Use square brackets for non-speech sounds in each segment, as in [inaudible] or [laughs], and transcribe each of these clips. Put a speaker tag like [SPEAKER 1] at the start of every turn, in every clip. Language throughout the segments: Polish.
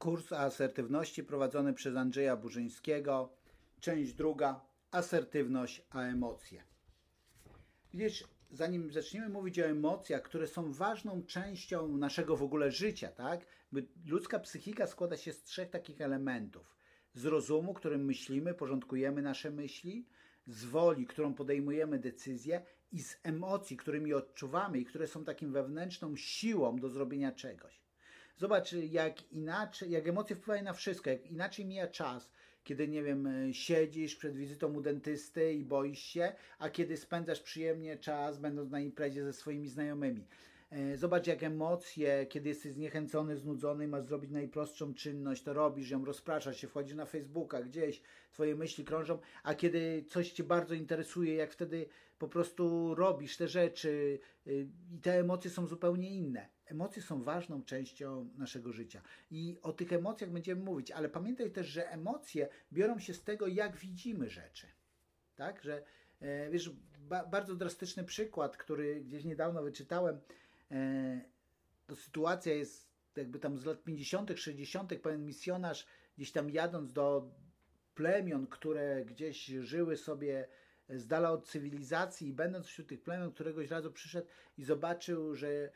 [SPEAKER 1] Kurs asertywności prowadzony przez Andrzeja Burzyńskiego. Część druga. Asertywność a emocje. Widzisz, zanim zaczniemy mówić o emocjach, które są ważną częścią naszego w ogóle życia, tak? Ludzka psychika składa się z trzech takich elementów. Z rozumu, którym myślimy, porządkujemy nasze myśli, z woli, którą podejmujemy decyzje i z emocji, którymi odczuwamy i które są takim wewnętrzną siłą do zrobienia czegoś. Zobacz, jak inaczej, jak emocje wpływają na wszystko, jak inaczej mija czas, kiedy, nie wiem, siedzisz przed wizytą u dentysty i boisz się, a kiedy spędzasz przyjemnie czas, będąc na imprezie ze swoimi znajomymi. E, zobacz, jak emocje, kiedy jesteś zniechęcony, znudzony masz zrobić najprostszą czynność, to robisz ją, rozpraszasz się, wchodzisz na Facebooka, gdzieś twoje myśli krążą, a kiedy coś cię bardzo interesuje, jak wtedy po prostu robisz te rzeczy y, i te emocje są zupełnie inne. Emocje są ważną częścią naszego życia i o tych emocjach będziemy mówić, ale pamiętaj też, że emocje biorą się z tego, jak widzimy rzeczy. Tak, że e, wiesz, ba bardzo drastyczny przykład, który gdzieś niedawno wyczytałem, e, to sytuacja jest jakby tam z lat 50., 60., pewien misjonarz gdzieś tam jadąc do plemion, które gdzieś żyły sobie z dala od cywilizacji i będąc wśród tych plemion, któregoś razu przyszedł i zobaczył, że,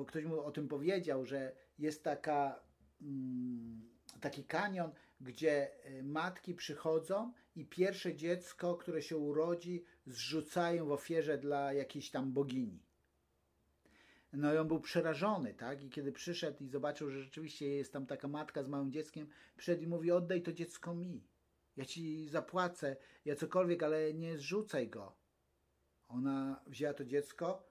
[SPEAKER 1] bo ktoś mu o tym powiedział, że jest taka, mm, taki kanion, gdzie e, matki przychodzą i pierwsze dziecko, które się urodzi, zrzucają w ofierze dla jakiejś tam bogini. No i on był przerażony, tak? I kiedy przyszedł i zobaczył, że rzeczywiście jest tam taka matka z małym dzieckiem, przyszedł i mówi, oddaj to dziecko mi. Ja ci zapłacę, ja cokolwiek, ale nie zrzucaj go. Ona wzięła to dziecko,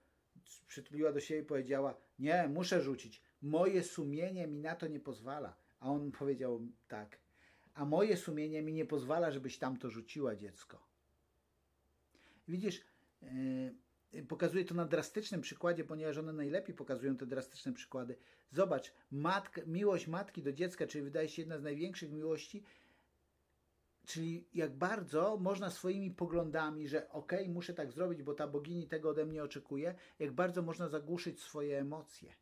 [SPEAKER 1] przytuliła do siebie i powiedziała: Nie, muszę rzucić. Moje sumienie mi na to nie pozwala. A on powiedział tak. A moje sumienie mi nie pozwala, żebyś tam to rzuciła dziecko. Widzisz, yy, pokazuję to na drastycznym przykładzie, ponieważ one najlepiej pokazują te drastyczne przykłady. Zobacz, matka, miłość matki do dziecka, czyli wydaje się jedna z największych miłości, Czyli jak bardzo można swoimi poglądami, że okej, okay, muszę tak zrobić, bo ta bogini tego ode mnie oczekuje, jak bardzo można zagłuszyć swoje emocje.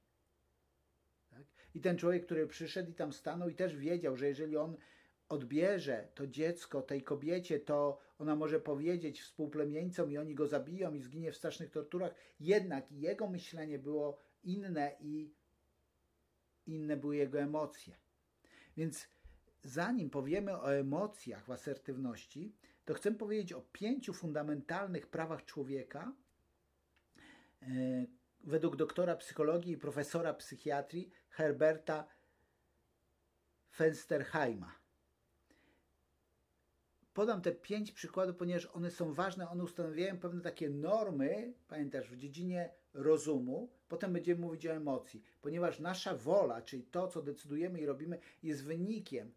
[SPEAKER 1] Tak? I ten człowiek, który przyszedł i tam stanął i też wiedział, że jeżeli on odbierze to dziecko tej kobiecie, to ona może powiedzieć współplemieńcom i oni go zabiją i zginie w strasznych torturach. Jednak jego myślenie było inne i inne były jego emocje. Więc zanim powiemy o emocjach w asertywności, to chcę powiedzieć o pięciu fundamentalnych prawach człowieka e, według doktora psychologii i profesora psychiatrii Herberta Fensterheima. Podam te pięć przykładów, ponieważ one są ważne, one ustanawiają pewne takie normy, pamiętasz, w dziedzinie rozumu, potem będziemy mówić o emocji, ponieważ nasza wola, czyli to, co decydujemy i robimy, jest wynikiem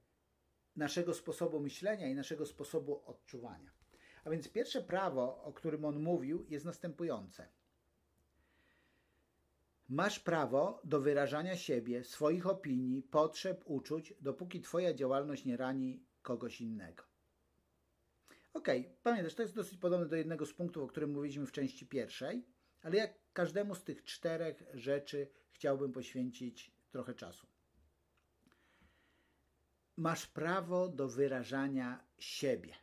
[SPEAKER 1] naszego sposobu myślenia i naszego sposobu odczuwania. A więc pierwsze prawo, o którym on mówił, jest następujące. Masz prawo do wyrażania siebie, swoich opinii, potrzeb, uczuć, dopóki Twoja działalność nie rani kogoś innego. Ok, pamiętasz, to jest dosyć podobne do jednego z punktów, o którym mówiliśmy w części pierwszej, ale jak każdemu z tych czterech rzeczy chciałbym poświęcić trochę czasu masz prawo do wyrażania siebie.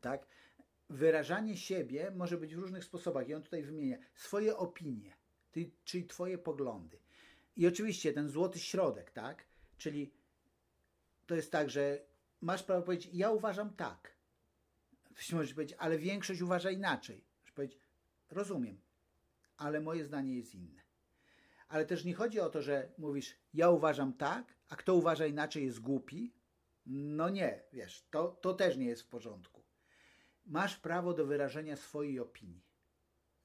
[SPEAKER 1] Tak? Wyrażanie siebie może być w różnych sposobach i on tutaj wymienia swoje opinie, czyli twoje poglądy. I oczywiście ten złoty środek, tak? Czyli to jest tak, że masz prawo powiedzieć, ja uważam tak. Możesz powiedzieć, ale większość uważa inaczej. Możesz powiedzieć, rozumiem, ale moje zdanie jest inne. Ale też nie chodzi o to, że mówisz, ja uważam tak, a kto uważa inaczej jest głupi. No nie, wiesz, to, to też nie jest w porządku. Masz prawo do wyrażenia swojej opinii.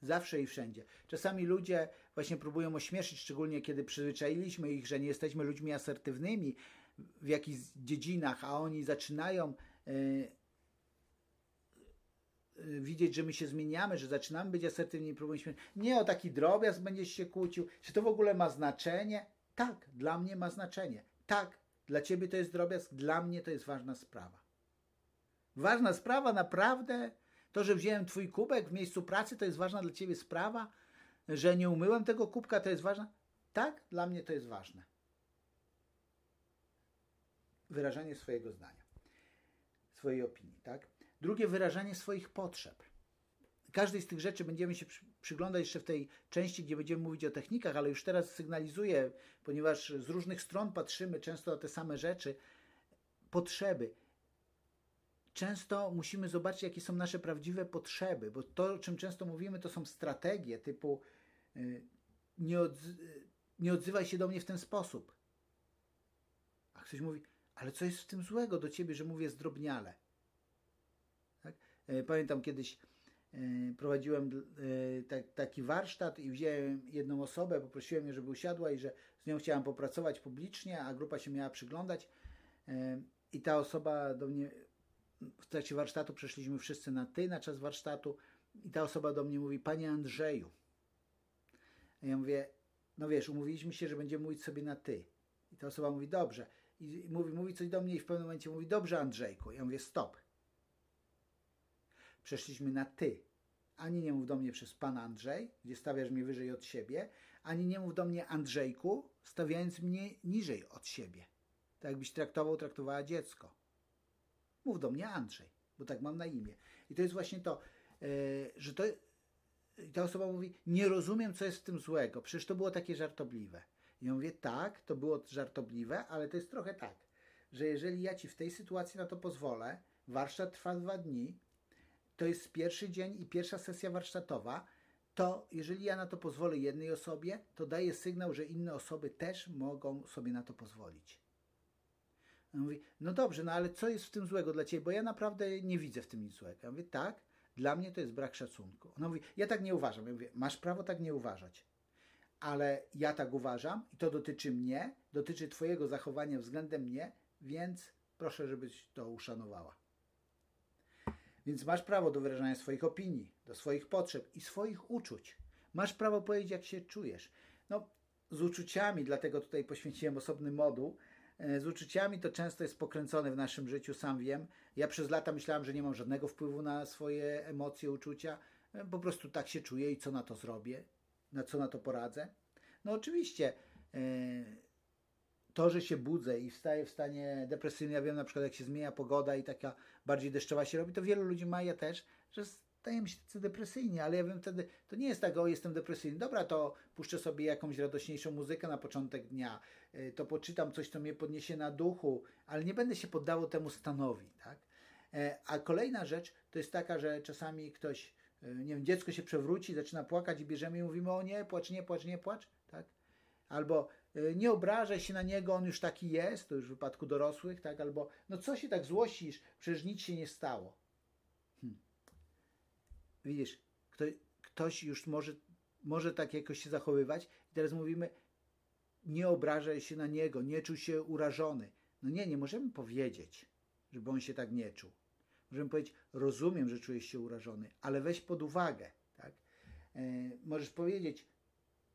[SPEAKER 1] Zawsze i wszędzie. Czasami ludzie właśnie próbują ośmieszyć, szczególnie kiedy przyzwyczailiśmy ich, że nie jesteśmy ludźmi asertywnymi w jakichś dziedzinach, a oni zaczynają yy, widzieć, że my się zmieniamy, że zaczynamy być asertywni próbujemy Nie o taki drobiazg będziesz się kłócił. Czy to w ogóle ma znaczenie? Tak, dla mnie ma znaczenie. Tak, dla ciebie to jest drobiazg, dla mnie to jest ważna sprawa. Ważna sprawa, naprawdę? To, że wziąłem twój kubek w miejscu pracy, to jest ważna dla ciebie sprawa? Że nie umyłem tego kubka, to jest ważna? Tak, dla mnie to jest ważne. wyrażanie swojego zdania, swojej opinii, tak? Drugie, wyrażanie swoich potrzeb. Każdej z tych rzeczy będziemy się przyglądać jeszcze w tej części, gdzie będziemy mówić o technikach, ale już teraz sygnalizuję, ponieważ z różnych stron patrzymy często na te same rzeczy, potrzeby. Często musimy zobaczyć, jakie są nasze prawdziwe potrzeby, bo to, o czym często mówimy, to są strategie typu y, nie, odz nie odzywaj się do mnie w ten sposób. A ktoś mówi, ale co jest w tym złego do ciebie, że mówię zdrobniale? E, pamiętam kiedyś e, prowadziłem e, taki warsztat i wziąłem jedną osobę, poprosiłem ją, żeby usiadła i że z nią chciałem popracować publicznie, a grupa się miała przyglądać. I ta osoba do mnie, w trakcie warsztatu przeszliśmy wszyscy na ty na czas warsztatu i ta osoba do mnie mówi, panie Andrzeju. A ja mówię, no wiesz, umówiliśmy się, że będziemy mówić sobie na ty. I ta osoba mówi, dobrze. I mówi, mówi coś do mnie i w pewnym momencie mówi, dobrze Andrzejku. Ja mówię, stop. Przeszliśmy na ty. Ani nie mów do mnie przez pana Andrzej, gdzie stawiasz mnie wyżej od siebie, ani nie mów do mnie Andrzejku, stawiając mnie niżej od siebie. Tak jakbyś traktował, traktowała dziecko. Mów do mnie Andrzej, bo tak mam na imię. I to jest właśnie to, yy, że to, ta osoba mówi, nie rozumiem, co jest w tym złego, przecież to było takie żartobliwe. I ja mówię, tak, to było żartobliwe, ale to jest trochę tak, że jeżeli ja ci w tej sytuacji na to pozwolę, warsztat trwa dwa dni, to jest pierwszy dzień i pierwsza sesja warsztatowa, to jeżeli ja na to pozwolę jednej osobie, to daję sygnał, że inne osoby też mogą sobie na to pozwolić. On mówi, no dobrze, no ale co jest w tym złego dla Ciebie? Bo ja naprawdę nie widzę w tym nic złego. Ja mówię, tak, dla mnie to jest brak szacunku. Ona mówi, ja tak nie uważam. Ja mówię, masz prawo tak nie uważać. Ale ja tak uważam i to dotyczy mnie, dotyczy Twojego zachowania względem mnie, więc proszę, żebyś to uszanowała. Więc masz prawo do wyrażania swoich opinii, do swoich potrzeb i swoich uczuć. Masz prawo powiedzieć, jak się czujesz. No, z uczuciami, dlatego tutaj poświęciłem osobny moduł, E, z uczuciami to często jest pokręcone w naszym życiu, sam wiem. Ja przez lata myślałem, że nie mam żadnego wpływu na swoje emocje, uczucia. E, po prostu tak się czuję i co na to zrobię, na co na to poradzę. No oczywiście e, to, że się budzę i wstaję w stanie depresyjnym, ja wiem na przykład jak się zmienia pogoda i taka bardziej deszczowa się robi, to wielu ludzi ma, ja też, że stajemy się tacy depresyjni, ale ja wiem wtedy, to nie jest tak, o jestem depresyjny, dobra, to puszczę sobie jakąś radośniejszą muzykę na początek dnia, y, to poczytam coś, co mnie podniesie na duchu, ale nie będę się poddawał temu stanowi, tak? E, a kolejna rzecz to jest taka, że czasami ktoś, y, nie wiem, dziecko się przewróci, zaczyna płakać i bierzemy i mówimy, o nie, płacz, nie płacz, nie płacz, tak? Albo nie obrażaj się na niego, on już taki jest, to już w wypadku dorosłych, tak? Albo, no co się tak złościsz, przecież nic się nie stało. Widzisz, kto, ktoś już może, może tak jakoś się zachowywać i teraz mówimy, nie obrażaj się na niego, nie czuj się urażony. No nie, nie możemy powiedzieć, żeby on się tak nie czuł. Możemy powiedzieć, rozumiem, że czujesz się urażony, ale weź pod uwagę. Tak? E, możesz powiedzieć,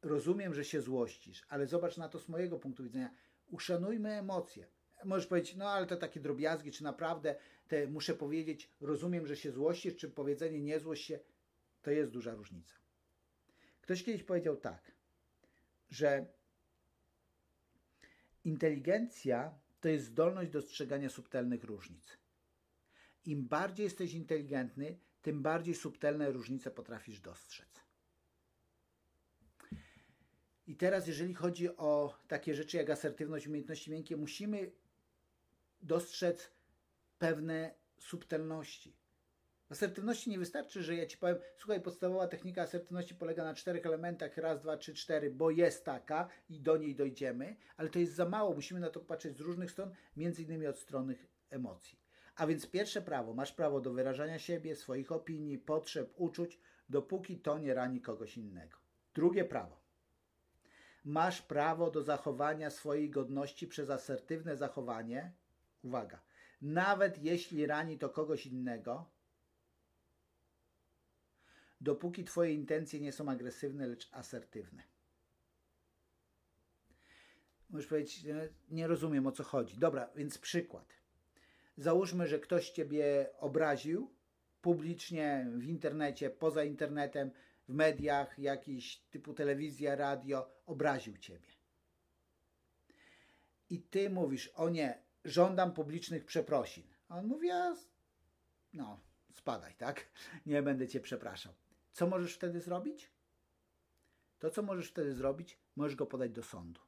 [SPEAKER 1] rozumiem, że się złościsz, ale zobacz na to z mojego punktu widzenia. Uszanujmy emocje. Możesz powiedzieć, no ale to takie drobiazgi, czy naprawdę te muszę powiedzieć, rozumiem, że się złościsz, czy powiedzenie nie złość się, to jest duża różnica. Ktoś kiedyś powiedział tak, że inteligencja to jest zdolność dostrzegania subtelnych różnic. Im bardziej jesteś inteligentny, tym bardziej subtelne różnice potrafisz dostrzec. I teraz, jeżeli chodzi o takie rzeczy jak asertywność, umiejętności miękkie, musimy dostrzec pewne subtelności. Asertywności nie wystarczy, że ja ci powiem, słuchaj, podstawowa technika asertywności polega na czterech elementach, raz, dwa, trzy, cztery, bo jest taka i do niej dojdziemy, ale to jest za mało, musimy na to patrzeć z różnych stron, między innymi od strony emocji. A więc pierwsze prawo, masz prawo do wyrażania siebie, swoich opinii, potrzeb, uczuć, dopóki to nie rani kogoś innego. Drugie prawo. Masz prawo do zachowania swojej godności przez asertywne zachowanie, uwaga, nawet jeśli rani to kogoś innego, dopóki Twoje intencje nie są agresywne, lecz asertywne. Możesz powiedzieć, nie rozumiem o co chodzi. Dobra, więc przykład. Załóżmy, że ktoś Ciebie obraził publicznie, w internecie, poza internetem, w mediach, jakiś typu telewizja, radio, obraził Ciebie. I Ty mówisz, o nie, żądam publicznych przeprosin. A on mówi, a no, spadaj, tak? [laughs] Nie będę cię przepraszał. Co możesz wtedy zrobić? To, co możesz wtedy zrobić, możesz go podać do sądu.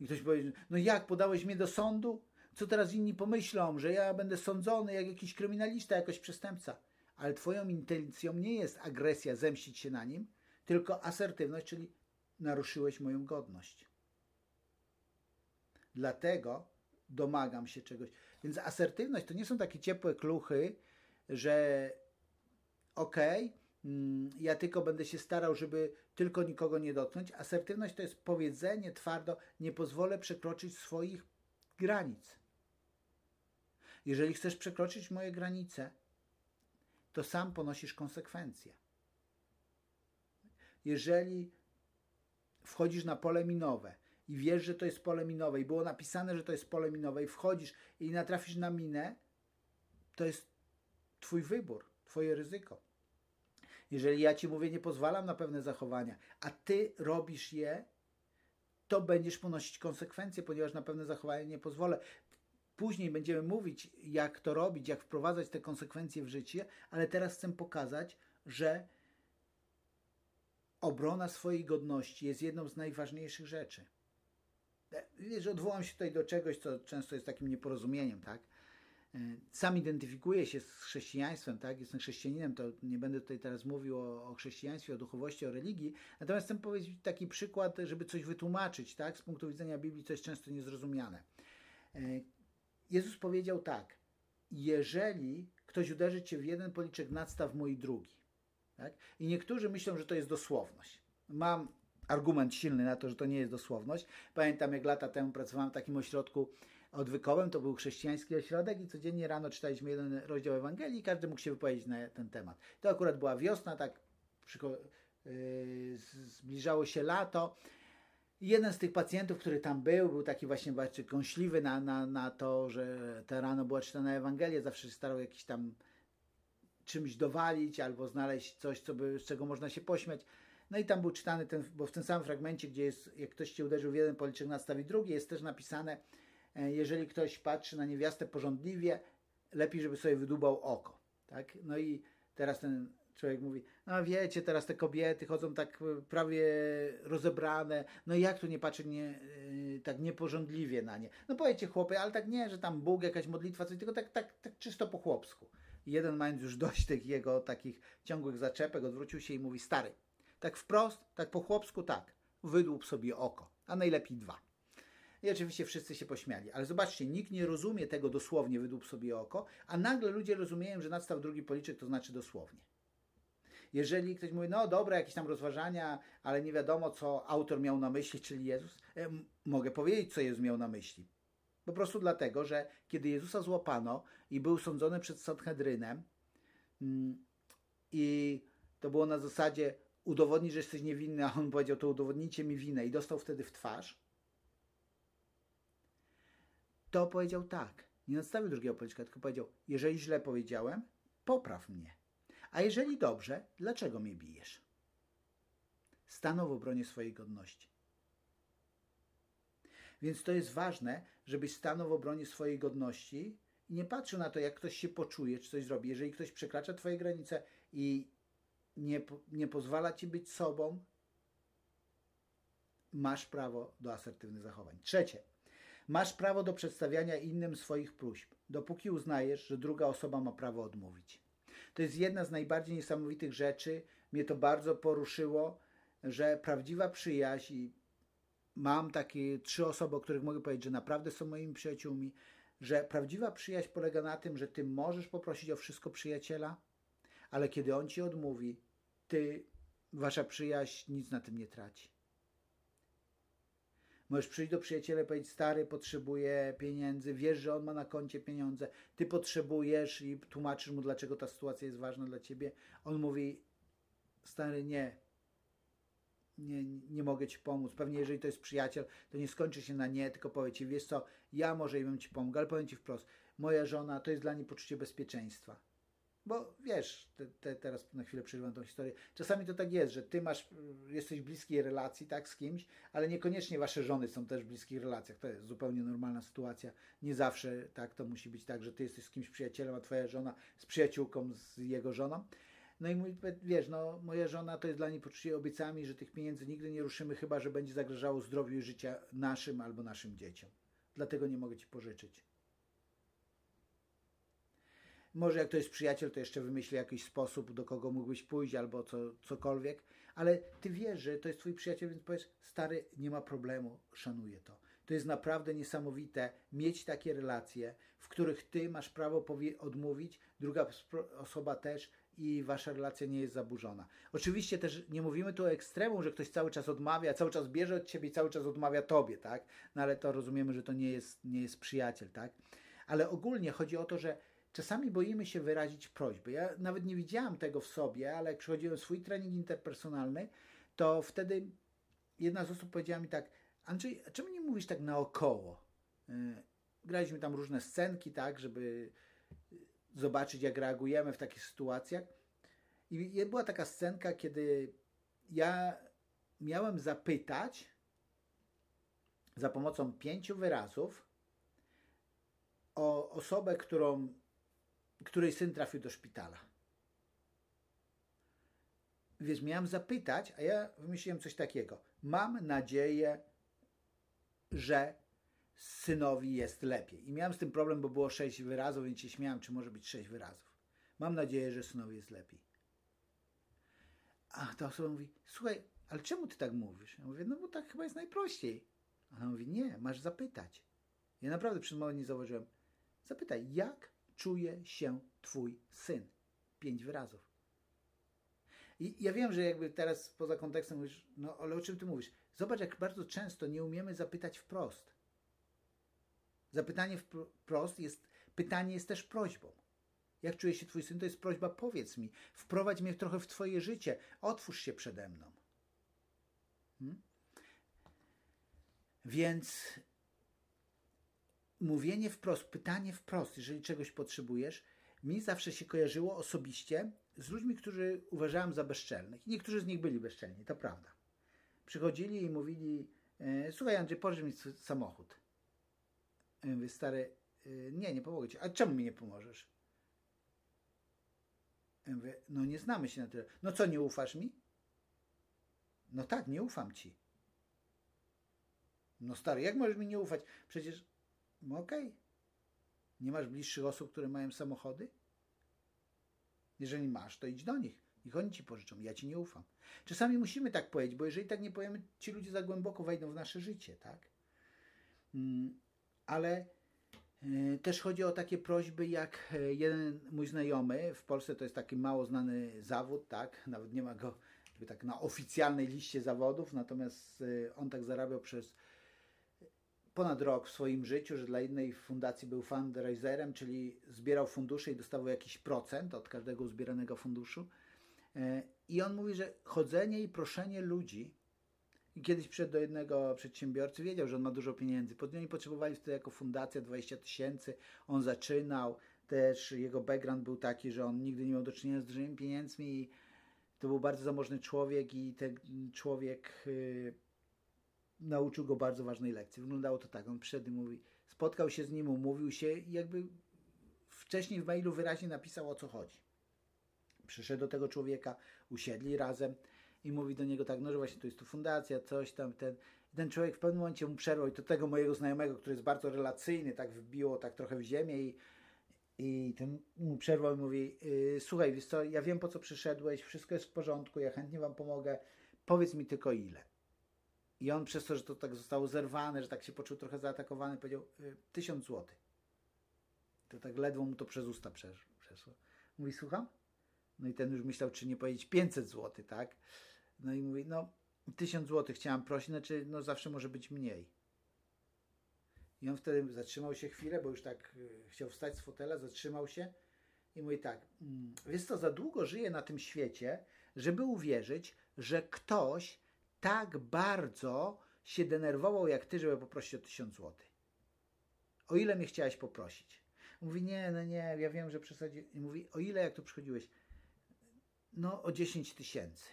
[SPEAKER 1] I ktoś powie, no jak, podałeś mnie do sądu? Co teraz inni pomyślą, że ja będę sądzony jak jakiś kryminalista, jakoś przestępca. Ale twoją intencją nie jest agresja, zemścić się na nim, tylko asertywność, czyli naruszyłeś moją godność. Dlatego domagam się czegoś. Więc asertywność to nie są takie ciepłe kluchy, że okej, okay, mm, ja tylko będę się starał, żeby tylko nikogo nie dotknąć. Asertywność to jest powiedzenie twardo, nie pozwolę przekroczyć swoich granic. Jeżeli chcesz przekroczyć moje granice, to sam ponosisz konsekwencje. Jeżeli wchodzisz na pole minowe i wiesz, że to jest pole minowe i było napisane, że to jest pole minowe i wchodzisz i natrafisz na minę, to jest Twój wybór, Twoje ryzyko. Jeżeli ja Ci mówię, nie pozwalam na pewne zachowania, a Ty robisz je, to będziesz ponosić konsekwencje, ponieważ na pewne zachowania nie pozwolę. Później będziemy mówić, jak to robić, jak wprowadzać te konsekwencje w życie, ale teraz chcę pokazać, że obrona swojej godności jest jedną z najważniejszych rzeczy. E, wiesz, odwołam się tutaj do czegoś, co często jest takim nieporozumieniem, tak? E, sam identyfikuję się z chrześcijaństwem, tak? Jestem chrześcijaninem, to nie będę tutaj teraz mówił o, o chrześcijaństwie, o duchowości, o religii, natomiast chcę powiedzieć taki przykład, żeby coś wytłumaczyć, tak? Z punktu widzenia Biblii, co jest często niezrozumiane. Jezus powiedział tak, jeżeli ktoś uderzy cię w jeden policzek, nadstaw mój drugi. Tak? I niektórzy myślą, że to jest dosłowność. Mam argument silny na to, że to nie jest dosłowność. Pamiętam, jak lata temu pracowałem w takim ośrodku odwykowym, to był chrześcijański ośrodek i codziennie rano czytaliśmy jeden rozdział Ewangelii i każdy mógł się wypowiedzieć na ten temat. To akurat była wiosna, tak yy, zbliżało się lato. Jeden z tych pacjentów, który tam był, był taki właśnie bardzo kąśliwy na, na, na to, że te rano była czytana Ewangelia, zawsze starał jakiś tam czymś dowalić albo znaleźć coś, co by, z czego można się pośmiać. No i tam był czytany ten, bo w tym samym fragmencie, gdzie jest, jak ktoś cię uderzył w jeden policzek, nadstawi drugi, jest też napisane, e, jeżeli ktoś patrzy na niewiastę porządliwie, lepiej, żeby sobie wydubał oko. Tak? No i teraz ten człowiek mówi, no wiecie, teraz te kobiety chodzą tak e, prawie rozebrane, no jak tu nie patrzeć nie, yy, tak nieporządliwie na nie? No powiecie chłopy, ale tak nie, że tam Bóg, jakaś modlitwa, coś, tylko tak, tak, tak czysto po chłopsku. I jeden mając już dość tych jego takich ciągłych zaczepek, odwrócił się i mówi, stary, tak wprost, tak po chłopsku, tak, wydłup sobie oko, a najlepiej dwa. I oczywiście wszyscy się pośmiali. Ale zobaczcie, nikt nie rozumie tego dosłownie, wydłup sobie oko, a nagle ludzie rozumieją, że nadstaw drugi policzek to znaczy dosłownie. Jeżeli ktoś mówi, no dobra, jakieś tam rozważania, ale nie wiadomo, co autor miał na myśli, czyli Jezus, e, mogę powiedzieć, co Jezus miał na myśli. Po prostu dlatego, że kiedy Jezusa złapano i był sądzony przed Sanhedrynem mm, i to było na zasadzie udowodnić, że jesteś niewinny, a on powiedział, to udowodnijcie mi winę i dostał wtedy w twarz, to powiedział tak. Nie nadstawił drugiego policzka, tylko powiedział, jeżeli źle powiedziałem, popraw mnie. A jeżeli dobrze, dlaczego mnie bijesz? Stanął w obronie swojej godności. Więc to jest ważne, żebyś stanął w obronie swojej godności i nie patrzył na to, jak ktoś się poczuje, czy coś zrobi. Jeżeli ktoś przekracza Twoje granice i nie, nie pozwala Ci być sobą, masz prawo do asertywnych zachowań. Trzecie, masz prawo do przedstawiania innym swoich próśb, dopóki uznajesz, że druga osoba ma prawo odmówić. To jest jedna z najbardziej niesamowitych rzeczy. Mnie to bardzo poruszyło, że prawdziwa przyjaźń mam takie trzy osoby, o których mogę powiedzieć, że naprawdę są moimi przyjaciółmi, że prawdziwa przyjaźń polega na tym, że ty możesz poprosić o wszystko przyjaciela, ale kiedy on ci odmówi, ty, wasza przyjaźń nic na tym nie traci. Możesz przyjść do przyjaciela i powiedzieć, stary, potrzebuje pieniędzy, wiesz, że on ma na koncie pieniądze, ty potrzebujesz i tłumaczysz mu, dlaczego ta sytuacja jest ważna dla ciebie. On mówi, stary, nie, nie, nie mogę ci pomóc. Pewnie jeżeli to jest przyjaciel, to nie skończy się na nie, tylko powie ci, wiesz co, ja może bym ci pomógł, ale powiem ci wprost, moja żona to jest dla niej poczucie bezpieczeństwa. Bo wiesz, te, te, teraz na chwilę przerywam tą historię. Czasami to tak jest, że ty masz, jesteś w bliskiej relacji, tak, z kimś, ale niekoniecznie wasze żony są też w bliskich relacjach. To jest zupełnie normalna sytuacja. Nie zawsze tak to musi być tak, że ty jesteś z kimś przyjacielem, a twoja żona z przyjaciółką, z jego żoną. No i mój, wiesz, no, moja żona to jest dla niej poczucie obiecami, że tych pieniędzy nigdy nie ruszymy, chyba że będzie zagrażało zdrowiu i życia naszym albo naszym dzieciom. Dlatego nie mogę ci pożyczyć. Może jak to jest przyjaciel, to jeszcze wymyśli jakiś sposób, do kogo mógłbyś pójść albo co, cokolwiek, ale ty wiesz, że to jest twój przyjaciel, więc powiesz, stary, nie ma problemu, szanuję to. To jest naprawdę niesamowite mieć takie relacje, w których ty masz prawo odmówić, druga osoba też i wasza relacja nie jest zaburzona. Oczywiście też nie mówimy tu o ekstremum, że ktoś cały czas odmawia, cały czas bierze od ciebie i cały czas odmawia tobie, tak? No ale to rozumiemy, że to nie jest, nie jest przyjaciel, tak? Ale ogólnie chodzi o to, że czasami boimy się wyrazić prośby. Ja nawet nie widziałam tego w sobie, ale jak przychodziłem swój trening interpersonalny, to wtedy jedna z osób powiedziała mi tak, Andrzej, czemu nie mówisz tak naokoło? Y, graliśmy tam różne scenki, tak, żeby zobaczyć, jak reagujemy w takich sytuacjach. I była taka scenka, kiedy ja miałem zapytać za pomocą pięciu wyrazów o osobę, którą, której syn trafił do szpitala. Więc miałem zapytać, a ja wymyśliłem coś takiego. Mam nadzieję, że synowi jest lepiej. I miałem z tym problem, bo było sześć wyrazów, więc się śmiałem, czy może być sześć wyrazów. Mam nadzieję, że synowi jest lepiej. A ta osoba mówi, słuchaj, ale czemu ty tak mówisz? Ja mówię, no bo tak chyba jest najprościej. A ona mówi, nie, masz zapytać. Ja naprawdę przed moment nie zauważyłem. Zapytaj, jak czuje się twój syn? Pięć wyrazów. I ja wiem, że jakby teraz poza kontekstem mówisz, no ale o czym ty mówisz? Zobacz, jak bardzo często nie umiemy zapytać wprost. Zapytanie wprost jest, pytanie jest też prośbą. Jak czuje się Twój syn? To jest prośba, powiedz mi, wprowadź mnie trochę w Twoje życie, otwórz się przede mną. Hmm? Więc mówienie wprost, pytanie wprost, jeżeli czegoś potrzebujesz, mi zawsze się kojarzyło osobiście z ludźmi, którzy uważałem za bezczelnych. I niektórzy z nich byli bezczelni, to prawda. Przychodzili i mówili, e, słuchaj Andrzej, pożycz mi samochód. Ja mówię, stary, y, nie, nie pomogę ci. A czemu mi nie pomożesz? Ja mówię, no nie znamy się na tyle. No co, nie ufasz mi? No tak, nie ufam ci. No stary, jak możesz mi nie ufać? Przecież, no okej. Okay. Nie masz bliższych osób, które mają samochody? Jeżeli masz, to idź do nich. Niech oni ci pożyczą. Ja ci nie ufam. Czasami musimy tak powiedzieć, bo jeżeli tak nie powiemy, ci ludzie za głęboko wejdą w nasze życie, tak? Mm, ale e, też chodzi o takie prośby, jak e, jeden mój znajomy, w Polsce to jest taki mało znany zawód, tak, nawet nie ma go tak na oficjalnej liście zawodów, natomiast e, on tak zarabiał przez ponad rok w swoim życiu, że dla jednej fundacji był fundraiserem, czyli zbierał fundusze i dostawał jakiś procent od każdego uzbieranego funduszu. I on mówi, że chodzenie i proszenie ludzi i kiedyś przyszedł do jednego przedsiębiorcy, wiedział, że on ma dużo pieniędzy. Pod Oni potrzebowali wtedy jako fundacja 20 tysięcy. On zaczynał, też jego background był taki, że on nigdy nie miał do czynienia z dużymi pieniędzmi i to był bardzo zamożny człowiek i ten człowiek yy, nauczył go bardzo ważnej lekcji. Wyglądało to tak, on przyszedł i mówi, spotkał się z nim, umówił się i jakby wcześniej w mailu wyraźnie napisał o co chodzi. Przyszedł do tego człowieka, usiedli razem i mówi do niego tak, no że właśnie tu jest tu fundacja, coś tam, ten, ten człowiek w pewnym momencie mu przerwał i to tego mojego znajomego, który jest bardzo relacyjny, tak wbiło tak trochę w ziemię i, i ten mu przerwał i mówi, yy, słuchaj, wiesz co, ja wiem po co przyszedłeś, wszystko jest w porządku, ja chętnie wam pomogę, powiedz mi tylko ile. I on przez to, że to tak zostało zerwane, że tak się poczuł trochę zaatakowany, powiedział yy, tysiąc złotych. To tak ledwo mu to przez usta przeszło. Mówi, słucham? No i ten już myślał, czy nie powiedzieć 500 złotych, tak? No i mówi, no 1000 zł chciałam prosić, znaczy no zawsze może być mniej. I on wtedy zatrzymał się chwilę, bo już tak y, chciał wstać z fotela, zatrzymał się i mówi tak, mm, wiesz co, za długo żyję na tym świecie, żeby uwierzyć, że ktoś tak bardzo się denerwował jak ty, żeby poprosić o 1000 zł. O ile mnie chciałeś poprosić? Mówi, nie, no nie, ja wiem, że przesadzi. I mówi, o ile jak tu przychodziłeś? No, o 10 tysięcy.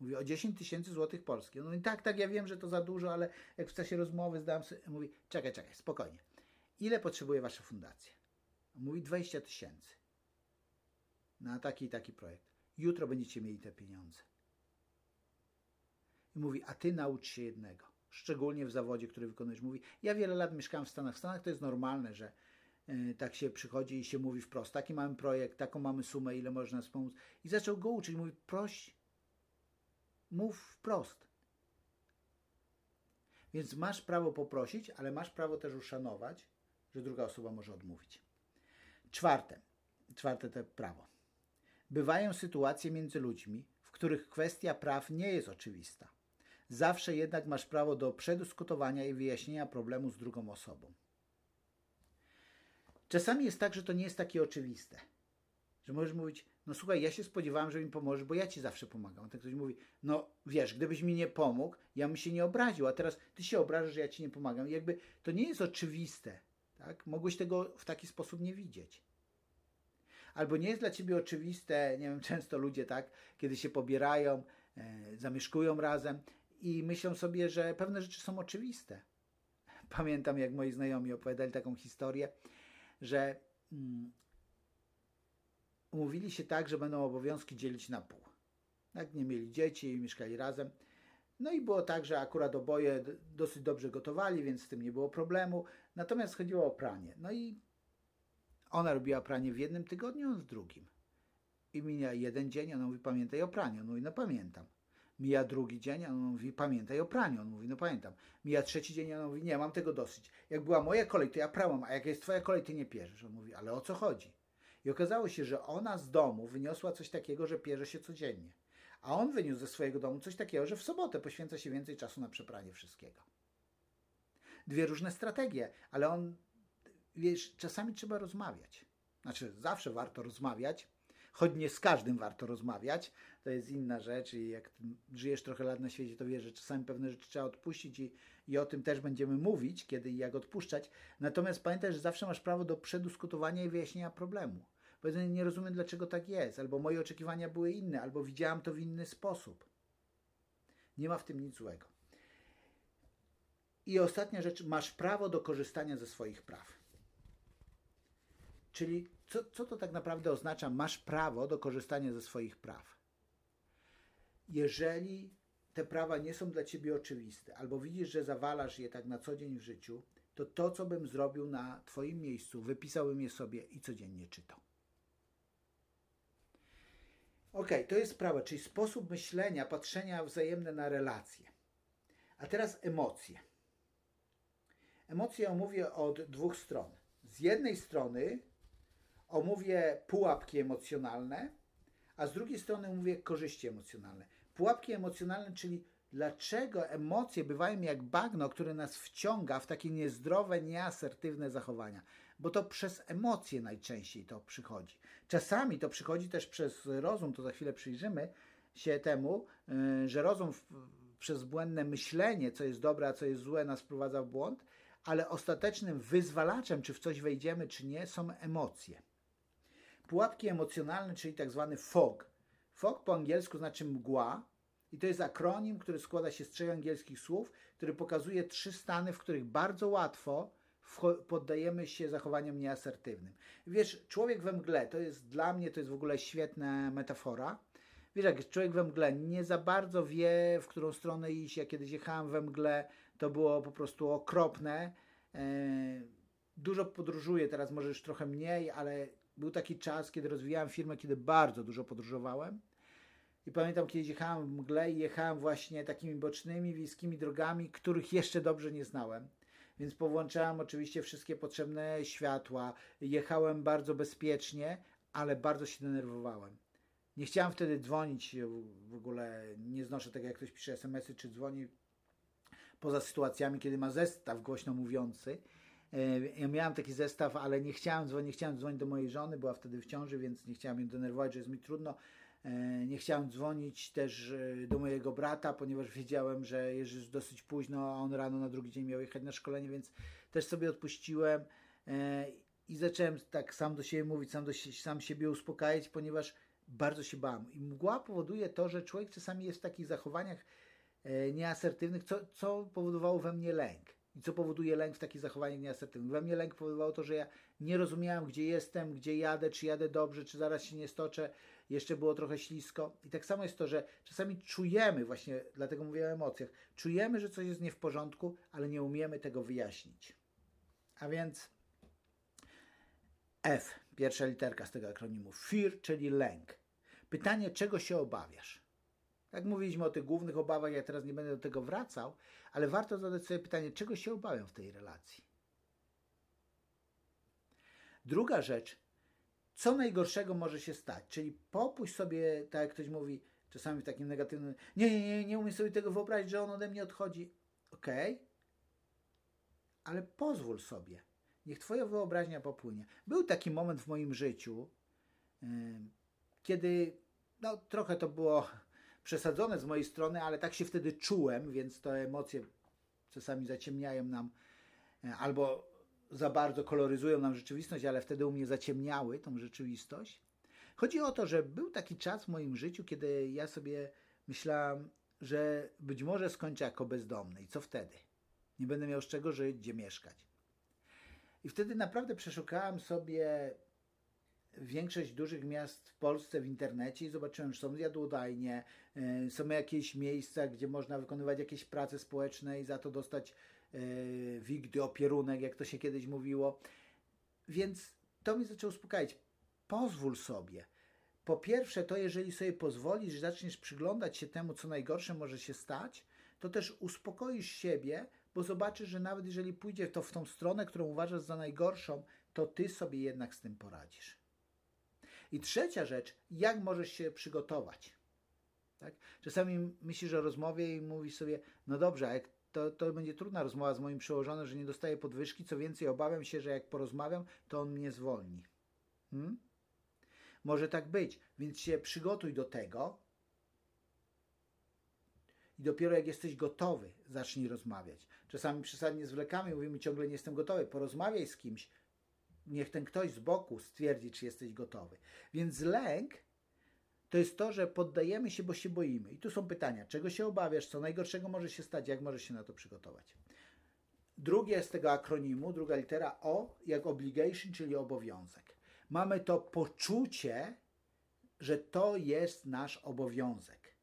[SPEAKER 1] Mówi, o 10 tysięcy złotych polskich. No i tak, tak, ja wiem, że to za dużo, ale jak w czasie rozmowy zdałem sobie, mówi, czekaj, czekaj, spokojnie. Ile potrzebuje wasza fundacja? Mówi, 20 tysięcy. Na taki i taki projekt. Jutro będziecie mieli te pieniądze. I mówi, a ty naucz się jednego. Szczególnie w zawodzie, który wykonujesz. Mówi, ja wiele lat mieszkałem w Stanach. W Stanach to jest normalne, że y, tak się przychodzi i się mówi wprost. Taki mamy projekt, taką mamy sumę, ile można wspomóc. I zaczął go uczyć. Mówi, proś, mów wprost. Więc masz prawo poprosić, ale masz prawo też uszanować, że druga osoba może odmówić. Czwarte, czwarte to prawo. Bywają sytuacje między ludźmi, w których kwestia praw nie jest oczywista. Zawsze jednak masz prawo do przedyskutowania i wyjaśnienia problemu z drugą osobą. Czasami jest tak, że to nie jest takie oczywiste. Że możesz mówić, no słuchaj, ja się spodziewałem, że mi pomożesz, bo ja ci zawsze pomagam. A tak ktoś mówi, no wiesz, gdybyś mi nie pomógł, ja bym się nie obraził, a teraz ty się obrażasz, że ja ci nie pomagam. I jakby to nie jest oczywiste. Tak? Mogłeś tego w taki sposób nie widzieć. Albo nie jest dla ciebie oczywiste, nie wiem, [laughs] często ludzie tak, kiedy się pobierają, e, zamieszkują razem i myślą sobie, że pewne rzeczy są oczywiste. [laughs] Pamiętam, jak moi znajomi opowiadali taką historię, że mm, umówili się tak, że będą obowiązki dzielić na pół. Jak nie mieli dzieci i mieszkali razem. No i było tak, że akurat oboje dosyć dobrze gotowali, więc z tym nie było problemu. Natomiast chodziło o pranie. No i ona robiła pranie w jednym tygodniu, on w drugim. I mija jeden dzień, ona mówi, pamiętaj o praniu. On mówi, no pamiętam. Mija drugi dzień, on mówi, pamiętaj o praniu. On mówi, no pamiętam. Mija trzeci dzień, on mówi, nie, mam tego dosyć. Jak była moja kolej, to ja prałam, a jak jest twoja kolej, ty nie pierzesz. On mówi, ale o co chodzi? I okazało się, że ona z domu wyniosła coś takiego, że pierze się codziennie. A on wyniósł ze swojego domu coś takiego, że w sobotę poświęca się więcej czasu na przepranie wszystkiego. Dwie różne strategie, ale on, wiesz, czasami trzeba rozmawiać. Znaczy, zawsze warto rozmawiać, choć nie z każdym warto rozmawiać, to jest inna rzecz i jak żyjesz trochę lat na świecie, to wiesz, że czasami pewne rzeczy trzeba odpuścić i, i o tym też będziemy mówić, kiedy i jak odpuszczać. Natomiast pamiętaj, że zawsze masz prawo do przedyskutowania i wyjaśnienia problemu. Powiedzenie, nie rozumiem, dlaczego tak jest, albo moje oczekiwania były inne, albo widziałam to w inny sposób. Nie ma w tym nic złego. I ostatnia rzecz, masz prawo do korzystania ze swoich praw. Czyli co, co to tak naprawdę oznacza? Masz prawo do korzystania ze swoich praw. Jeżeli te prawa nie są dla ciebie oczywiste, albo widzisz, że zawalasz je tak na co dzień w życiu, to to, co bym zrobił na Twoim miejscu, wypisałbym je sobie i codziennie czytał. Ok, to jest prawo, czyli sposób myślenia, patrzenia wzajemne na relacje. A teraz emocje. Emocje omówię od dwóch stron. Z jednej strony omówię pułapki emocjonalne, a z drugiej strony mówię korzyści emocjonalne. Pułapki emocjonalne, czyli dlaczego emocje bywają jak bagno, które nas wciąga w takie niezdrowe, nieasertywne zachowania. Bo to przez emocje najczęściej to przychodzi. Czasami to przychodzi też przez rozum, to za chwilę przyjrzymy się temu, y, że rozum przez błędne myślenie, co jest dobre, a co jest złe, nas wprowadza w błąd, ale ostatecznym wyzwalaczem, czy w coś wejdziemy, czy nie, są emocje. Pułapki emocjonalne, czyli tak zwany fog. Fog po angielsku znaczy mgła i to jest akronim, który składa się z trzech angielskich słów, który pokazuje trzy stany, w których bardzo łatwo poddajemy się zachowaniom nieasertywnym. Wiesz, człowiek we mgle, to jest dla mnie, to jest w ogóle świetna metafora. Wiesz, jak człowiek we mgle nie za bardzo wie, w którą stronę iść. Ja kiedyś jechałem we mgle, to było po prostu okropne. E, dużo podróżuję, teraz może już trochę mniej, ale był taki czas, kiedy rozwijałem firmę, kiedy bardzo dużo podróżowałem. I pamiętam, kiedy jechałem w mgle i jechałem właśnie takimi bocznymi, wiejskimi drogami, których jeszcze dobrze nie znałem. Więc powłączałem oczywiście wszystkie potrzebne światła. Jechałem bardzo bezpiecznie, ale bardzo się denerwowałem. Nie chciałem wtedy dzwonić, w ogóle nie znoszę tego, jak ktoś pisze smsy czy dzwoni poza sytuacjami, kiedy ma zestaw głośno mówiący. E, ja miałem taki zestaw, ale nie chciałem dzwonić, nie chciałem dzwonić do mojej żony, była wtedy w ciąży, więc nie chciałem ją denerwować, że jest mi trudno. E, nie chciałem dzwonić też e, do mojego brata, ponieważ wiedziałem, że jest już dosyć późno, a on rano na drugi dzień miał jechać na szkolenie, więc też sobie odpuściłem. I zacząłem tak sam do siebie mówić, sam, do, sam siebie uspokajać, ponieważ bardzo się bałem. I mgła powoduje to, że człowiek czasami jest w takich zachowaniach nieasertywnych, co, co powodowało we mnie lęk. I co powoduje lęk w takich zachowaniach nieasertywnych? We mnie lęk powodowało to, że ja nie rozumiałem, gdzie jestem, gdzie jadę, czy jadę dobrze, czy zaraz się nie stoczę, jeszcze było trochę ślisko. I tak samo jest to, że czasami czujemy, właśnie dlatego mówię o emocjach, czujemy, że coś jest nie w porządku, ale nie umiemy tego wyjaśnić. A więc F, pierwsza literka z tego akronimu. Fear, czyli lęk. Pytanie, czego się obawiasz? Jak mówiliśmy o tych głównych obawach, ja teraz nie będę do tego wracał, ale warto zadać sobie pytanie, czego się obawiam w tej relacji. Druga rzecz, co najgorszego może się stać? Czyli popuść sobie, tak jak ktoś mówi, czasami w takim negatywnym, nie, nie, nie, nie umiem sobie tego wyobrazić, że on ode mnie odchodzi. Okay. ale pozwól sobie. Niech Twoja wyobraźnia popłynie. Był taki moment w moim życiu, yy, kiedy no, trochę to było przesadzone z mojej strony, ale tak się wtedy czułem, więc te emocje czasami zaciemniają nam e, albo za bardzo koloryzują nam rzeczywistość, ale wtedy u mnie zaciemniały tą rzeczywistość. Chodzi o to, że był taki czas w moim życiu, kiedy ja sobie myślałem, że być może skończę jako bezdomny. I co wtedy? Nie będę miał z czego żyć, gdzie mieszkać. I wtedy naprawdę przeszukałem sobie większość dużych miast w Polsce w internecie i zobaczyłem, że są jadłodajnie, e, są jakieś miejsca, gdzie można wykonywać jakieś prace społeczne i za to dostać e, wigdy, opierunek, jak to się kiedyś mówiło. Więc to mnie zaczęło uspokajać. Pozwól sobie. Po pierwsze, to jeżeli sobie pozwolisz, zaczniesz przyglądać się temu, co najgorsze może się stać, to też uspokoisz siebie, bo zobaczysz, że nawet jeżeli pójdzie to w tą stronę, którą uważasz za najgorszą, to ty sobie jednak z tym poradzisz. I trzecia rzecz, jak możesz się przygotować. Tak? Czasami myślisz o rozmowie i mówisz sobie, no dobrze, a jak to, to będzie trudna rozmowa z moim przełożonym, że nie dostaję podwyżki, co więcej obawiam się, że jak porozmawiam, to on mnie zwolni. Hmm? Może tak być, więc się przygotuj do tego i dopiero jak jesteś gotowy, zacznij rozmawiać. Czasami przesadnie zwlekamy, mówimy ciągle nie jestem gotowy. Porozmawiaj z kimś, niech ten ktoś z boku stwierdzi, czy jesteś gotowy. Więc lęk to jest to, że poddajemy się, bo się boimy. I tu są pytania, czego się obawiasz, co najgorszego może się stać, jak możesz się na to przygotować. Drugie z tego akronimu, druga litera O, jak obligation, czyli obowiązek. Mamy to poczucie, że to jest nasz obowiązek.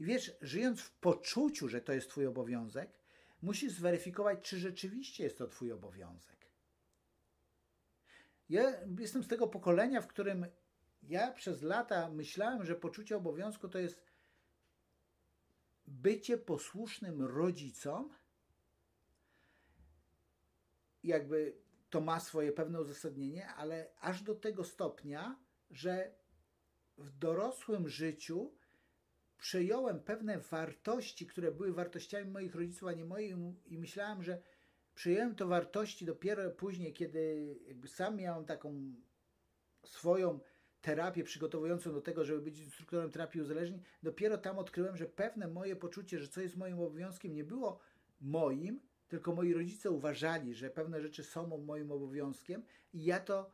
[SPEAKER 1] I wiesz, żyjąc w poczuciu, że to jest Twój obowiązek, musisz zweryfikować, czy rzeczywiście jest to Twój obowiązek. Ja jestem z tego pokolenia, w którym ja przez lata myślałem, że poczucie obowiązku to jest bycie posłusznym rodzicom. Jakby to ma swoje pewne uzasadnienie, ale aż do tego stopnia, że w dorosłym życiu przejąłem pewne wartości, które były wartościami moich rodziców, a nie moich, i myślałem, że Przyjąłem to wartości dopiero później, kiedy sam miałem taką swoją terapię przygotowującą do tego, żeby być instruktorem terapii uzależnień. Dopiero tam odkryłem, że pewne moje poczucie, że co jest moim obowiązkiem, nie było moim, tylko moi rodzice uważali, że pewne rzeczy są moim obowiązkiem i ja to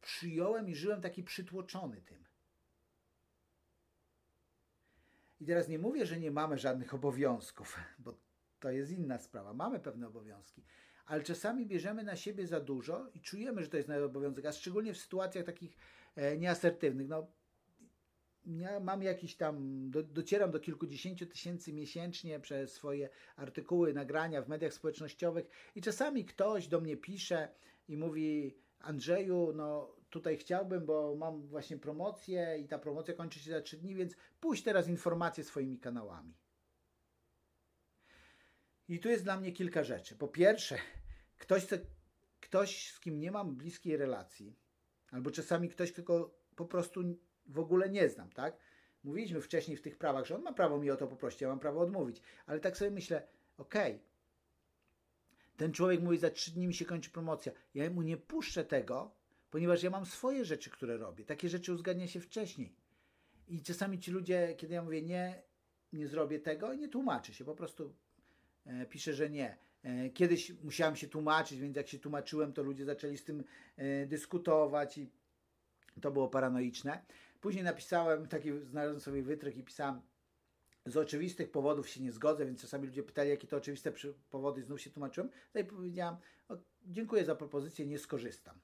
[SPEAKER 1] przyjąłem i żyłem taki przytłoczony tym. I teraz nie mówię, że nie mamy żadnych obowiązków, bo to jest inna sprawa. Mamy pewne obowiązki, ale czasami bierzemy na siebie za dużo i czujemy, że to jest nasz obowiązek, a szczególnie w sytuacjach takich e, nieasertywnych. No, ja mam jakiś tam, do, docieram do kilkudziesięciu tysięcy miesięcznie przez swoje artykuły, nagrania w mediach społecznościowych i czasami ktoś do mnie pisze i mówi Andrzeju, no tutaj chciałbym, bo mam właśnie promocję i ta promocja kończy się za trzy dni, więc puść teraz informacje swoimi kanałami. I tu jest dla mnie kilka rzeczy. Po pierwsze, ktoś, ktoś, z kim nie mam bliskiej relacji, albo czasami ktoś, tylko po prostu w ogóle nie znam, tak? Mówiliśmy wcześniej w tych prawach, że on ma prawo mi o to poprosić, ja mam prawo odmówić. Ale tak sobie myślę, okej, okay, ten człowiek mówi, za trzy dni mi się kończy promocja. Ja mu nie puszczę tego, ponieważ ja mam swoje rzeczy, które robię. Takie rzeczy uzgadnia się wcześniej. I czasami ci ludzie, kiedy ja mówię nie, nie zrobię tego, nie tłumaczy się, po prostu pisze, że nie. E, kiedyś musiałem się tłumaczyć, więc jak się tłumaczyłem, to ludzie zaczęli z tym e, dyskutować i to było paranoiczne. Później napisałem, taki znalazłem sobie wytrych i pisałem, z oczywistych powodów się nie zgodzę, więc czasami ludzie pytali, jakie to oczywiste powody, znów się tłumaczyłem. No i powiedziałam, dziękuję za propozycję, nie skorzystam.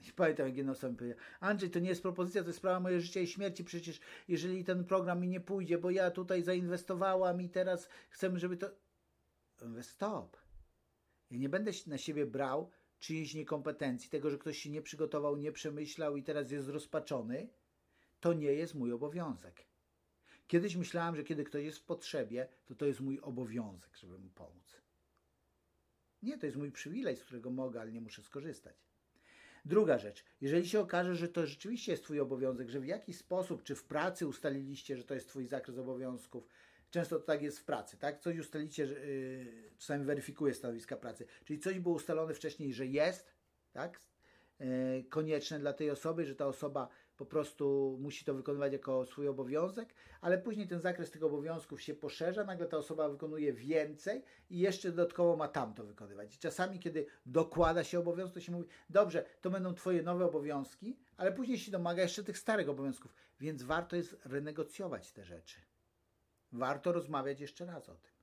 [SPEAKER 1] [laughs] I pamiętam, jak jedna osoba mi powiedziała, Andrzej, to nie jest propozycja, to jest sprawa mojego życia i śmierci, przecież jeżeli ten program mi nie pójdzie, bo ja tutaj zainwestowałam i teraz chcemy, żeby to... Mówię, stop. Ja nie będę na siebie brał czyjejś niekompetencji, tego, że ktoś się nie przygotował, nie przemyślał i teraz jest rozpaczony. To nie jest mój obowiązek. Kiedyś myślałem, że kiedy ktoś jest w potrzebie, to to jest mój obowiązek, żeby mu pomóc. Nie, to jest mój przywilej, z którego mogę, ale nie muszę skorzystać. Druga rzecz, jeżeli się okaże, że to rzeczywiście jest Twój obowiązek, że w jakiś sposób, czy w pracy ustaliliście, że to jest Twój zakres obowiązków, często to tak jest w pracy, tak? Coś ustalicie, yy, czasami weryfikuje stanowiska pracy, czyli coś było ustalone wcześniej, że jest, tak? Yy, konieczne dla tej osoby, że ta osoba po prostu musi to wykonywać jako swój obowiązek, ale później ten zakres tych obowiązków się poszerza, nagle ta osoba wykonuje więcej i jeszcze dodatkowo ma tamto wykonywać. I czasami, kiedy dokłada się obowiązek, to się mówi, dobrze, to będą Twoje nowe obowiązki, ale później się domaga jeszcze tych starych obowiązków, więc warto jest renegocjować te rzeczy. Warto rozmawiać jeszcze raz o tym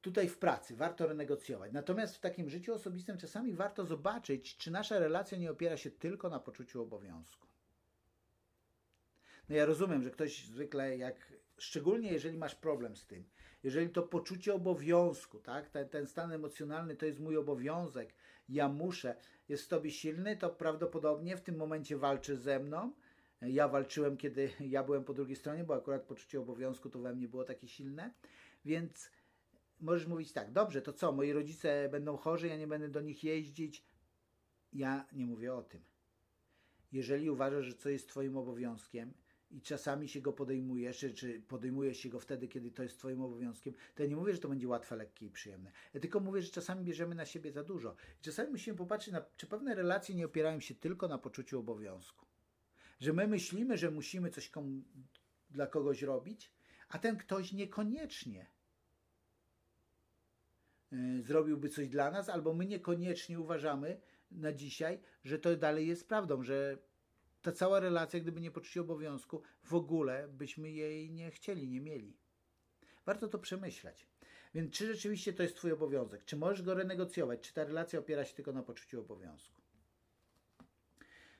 [SPEAKER 1] tutaj w pracy warto renegocjować. Natomiast w takim życiu osobistym czasami warto zobaczyć, czy nasza relacja nie opiera się tylko na poczuciu obowiązku. No ja rozumiem, że ktoś zwykle jak, szczególnie jeżeli masz problem z tym, jeżeli to poczucie obowiązku, tak, ten, ten stan emocjonalny to jest mój obowiązek, ja muszę, jest w tobie silny, to prawdopodobnie w tym momencie walczy ze mną. Ja walczyłem, kiedy ja byłem po drugiej stronie, bo akurat poczucie obowiązku to we mnie było takie silne, więc możesz mówić tak, dobrze, to co, moi rodzice będą chorzy, ja nie będę do nich jeździć. Ja nie mówię o tym. Jeżeli uważasz, że coś jest Twoim obowiązkiem i czasami się go podejmujesz, czy, czy podejmujesz się go wtedy, kiedy to jest Twoim obowiązkiem, to ja nie mówię, że to będzie łatwe, lekkie i przyjemne. Ja tylko mówię, że czasami bierzemy na siebie za dużo. I czasami musimy popatrzeć, na, czy pewne relacje nie opierają się tylko na poczuciu obowiązku. Że my myślimy, że musimy coś komu, dla kogoś robić, a ten ktoś niekoniecznie Y, zrobiłby coś dla nas, albo my niekoniecznie uważamy na dzisiaj, że to dalej jest prawdą, że ta cała relacja, gdyby nie poczucie obowiązku, w ogóle byśmy jej nie chcieli, nie mieli. Warto to przemyśleć. Więc czy rzeczywiście to jest Twój obowiązek? Czy możesz go renegocjować? Czy ta relacja opiera się tylko na poczuciu obowiązku?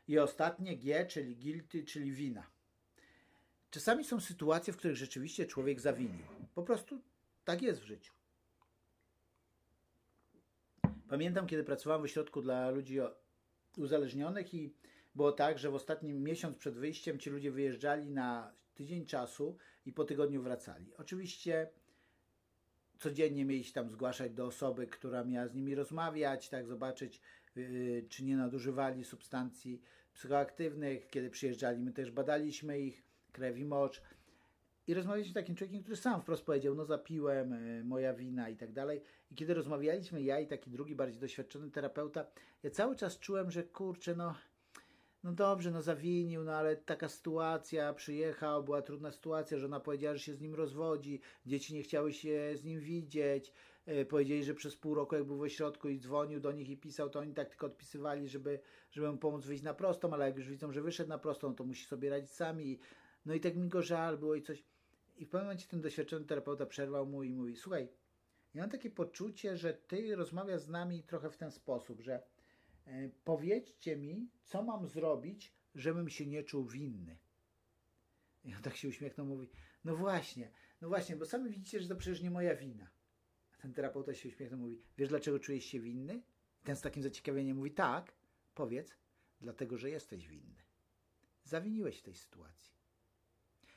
[SPEAKER 1] I ostatnie G, czyli guilty, czyli wina. Czasami są sytuacje, w których rzeczywiście człowiek zawinił. Po prostu tak jest w życiu. Pamiętam, kiedy pracowałem w ośrodku dla ludzi uzależnionych i było tak, że w ostatnim miesiąc przed wyjściem ci ludzie wyjeżdżali na tydzień czasu i po tygodniu wracali. Oczywiście codziennie mieli się tam zgłaszać do osoby, która miała z nimi rozmawiać, tak zobaczyć, yy, czy nie nadużywali substancji psychoaktywnych. Kiedy przyjeżdżali, my też badaliśmy ich, krew i mocz. I rozmawialiśmy z takim człowiekiem, który sam wprost powiedział, no zapiłem, y, moja wina i tak dalej. I kiedy rozmawialiśmy, ja i taki drugi, bardziej doświadczony terapeuta, ja cały czas czułem, że kurczę, no, no dobrze, no zawinił, no ale taka sytuacja, przyjechał, była trudna sytuacja, że ona powiedziała, że się z nim rozwodzi, dzieci nie chciały się z nim widzieć, powiedzieli, że przez pół roku jak był w ośrodku i dzwonił do nich i pisał, to oni tak tylko odpisywali, żeby, żeby mu pomóc wyjść na prostą, ale jak już widzą, że wyszedł na prostą, to musi sobie radzić sami. No i tak mi go żal było i coś. I w pewnym momencie ten doświadczony terapeuta przerwał mu i mówi: Słuchaj, ja mam takie poczucie, że ty rozmawiasz z nami trochę w ten sposób, że e, powiedzcie mi, co mam zrobić, żebym się nie czuł winny. I on tak się uśmiechnął, mówi: No właśnie, no właśnie, bo sami widzicie, że to przecież nie moja wina. Ten terapeuta się uśmiechnął, mówi: Wiesz, dlaczego czujesz się winny? Ten z takim zaciekawieniem mówi: Tak, powiedz, dlatego, że jesteś winny. Zawiniłeś w tej sytuacji.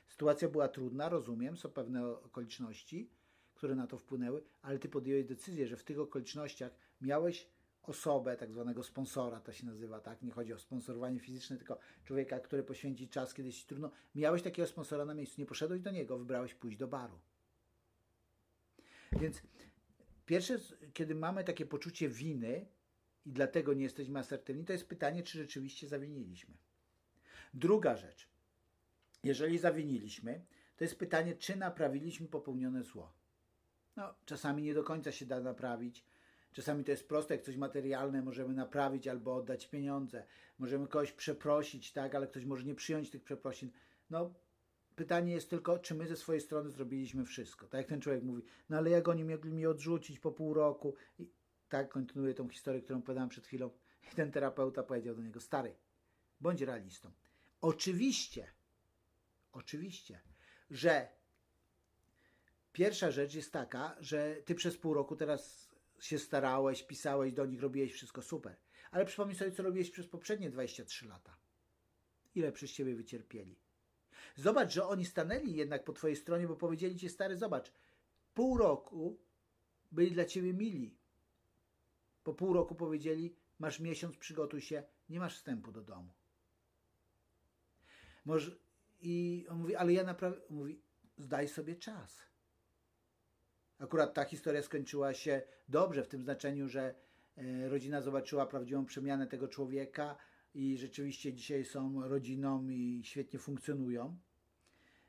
[SPEAKER 1] Sytuacja była trudna, rozumiem, są pewne okoliczności, które na to wpłynęły, ale ty podjąłeś decyzję, że w tych okolicznościach miałeś osobę, tak zwanego sponsora, to się nazywa, tak? Nie chodzi o sponsorowanie fizyczne, tylko człowieka, który poświęci czas, kiedy ci trudno. Miałeś takiego sponsora na miejscu, nie poszedłeś do niego, wybrałeś pójść do baru. Więc pierwsze, kiedy mamy takie poczucie winy i dlatego nie jesteśmy asertywni, to jest pytanie, czy rzeczywiście zawiniliśmy. Druga rzecz. Jeżeli zawiniliśmy, to jest pytanie, czy naprawiliśmy popełnione zło. No, czasami nie do końca się da naprawić. Czasami to jest proste, jak coś materialne możemy naprawić albo oddać pieniądze. Możemy kogoś przeprosić, tak, ale ktoś może nie przyjąć tych przeprosin. No, pytanie jest tylko, czy my ze swojej strony zrobiliśmy wszystko. Tak jak ten człowiek mówi, no ale jak oni mogli mi odrzucić po pół roku? I tak kontynuuję tą historię, którą powiedziałem przed chwilą. I ten terapeuta powiedział do niego, stary, bądź realistą. Oczywiście, oczywiście, że pierwsza rzecz jest taka, że ty przez pół roku teraz się starałeś, pisałeś do nich, robiłeś wszystko super. Ale przypomnij sobie, co robiłeś przez poprzednie 23 lata. Ile przez ciebie wycierpieli. Zobacz, że oni stanęli jednak po twojej stronie, bo powiedzieli ci, stary, zobacz, pół roku byli dla ciebie mili. Po pół roku powiedzieli, masz miesiąc, przygotuj się, nie masz wstępu do domu. Może, I on mówi, ale ja naprawdę, mówi, zdaj sobie czas. Akurat ta historia skończyła się dobrze, w tym znaczeniu, że e, rodzina zobaczyła prawdziwą przemianę tego człowieka i rzeczywiście dzisiaj są rodziną i świetnie funkcjonują.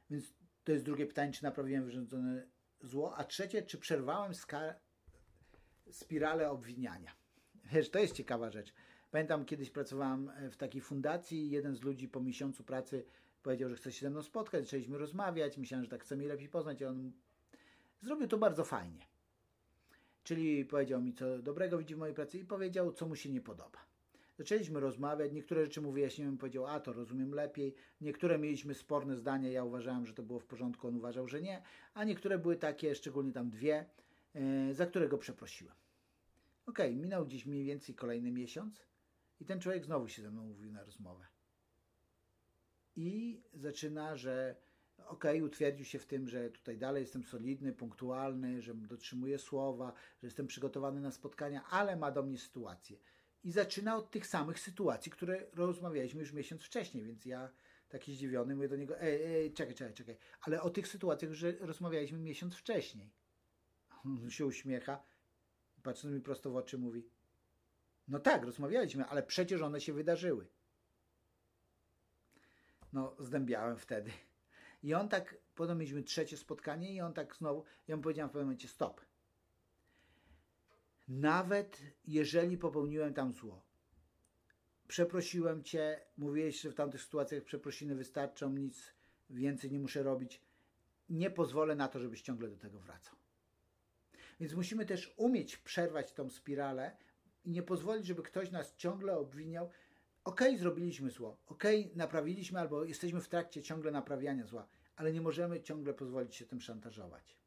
[SPEAKER 1] Więc to jest drugie pytanie, czy naprawiłem wyrządzone zło. A trzecie, czy przerwałem spiralę obwiniania. Wiesz, to jest ciekawa rzecz. Pamiętam, kiedyś pracowałem w takiej fundacji i jeden z ludzi po miesiącu pracy powiedział, że chce się ze mną spotkać, zaczęliśmy rozmawiać, myślałem, że tak chce mnie lepiej poznać i on zrobił to bardzo fajnie. Czyli powiedział mi, co dobrego widzi w mojej pracy i powiedział, co mu się nie podoba. Zaczęliśmy rozmawiać, niektóre rzeczy mu wyjaśniłem, powiedział, a to rozumiem lepiej. Niektóre mieliśmy sporne zdania, ja uważałem, że to było w porządku, on uważał, że nie. A niektóre były takie, szczególnie tam dwie, yy, za które go przeprosiłem. Okej, okay, minął gdzieś mniej więcej kolejny miesiąc i ten człowiek znowu się ze mną mówił na rozmowę. I zaczyna, że okej, okay, utwierdził się w tym, że tutaj dalej jestem solidny, punktualny, że dotrzymuję słowa, że jestem przygotowany na spotkania, ale ma do mnie sytuację. I zaczyna od tych samych sytuacji, które rozmawialiśmy już miesiąc wcześniej, więc ja taki zdziwiony mówię do niego, ej, ej, czekaj, czekaj, czekaj, ale o tych sytuacjach, że rozmawialiśmy miesiąc wcześniej. On się uśmiecha, patrząc mi prosto w oczy, mówi, no tak, rozmawialiśmy, ale przecież one się wydarzyły. No, zdębiałem wtedy. I on tak, potem mieliśmy trzecie spotkanie i on tak znowu, ja mu powiedziałem w pewnym momencie, stop. Nawet jeżeli popełniłem tam zło, przeprosiłem Cię, mówiłeś, że w tamtych sytuacjach przeprosiny wystarczą, nic więcej nie muszę robić, nie pozwolę na to, żebyś ciągle do tego wracał. Więc musimy też umieć przerwać tą spiralę i nie pozwolić, żeby ktoś nas ciągle obwiniał. Okej, okay, zrobiliśmy zło, okej, okay, naprawiliśmy albo jesteśmy w trakcie ciągle naprawiania zła, ale nie możemy ciągle pozwolić się tym szantażować.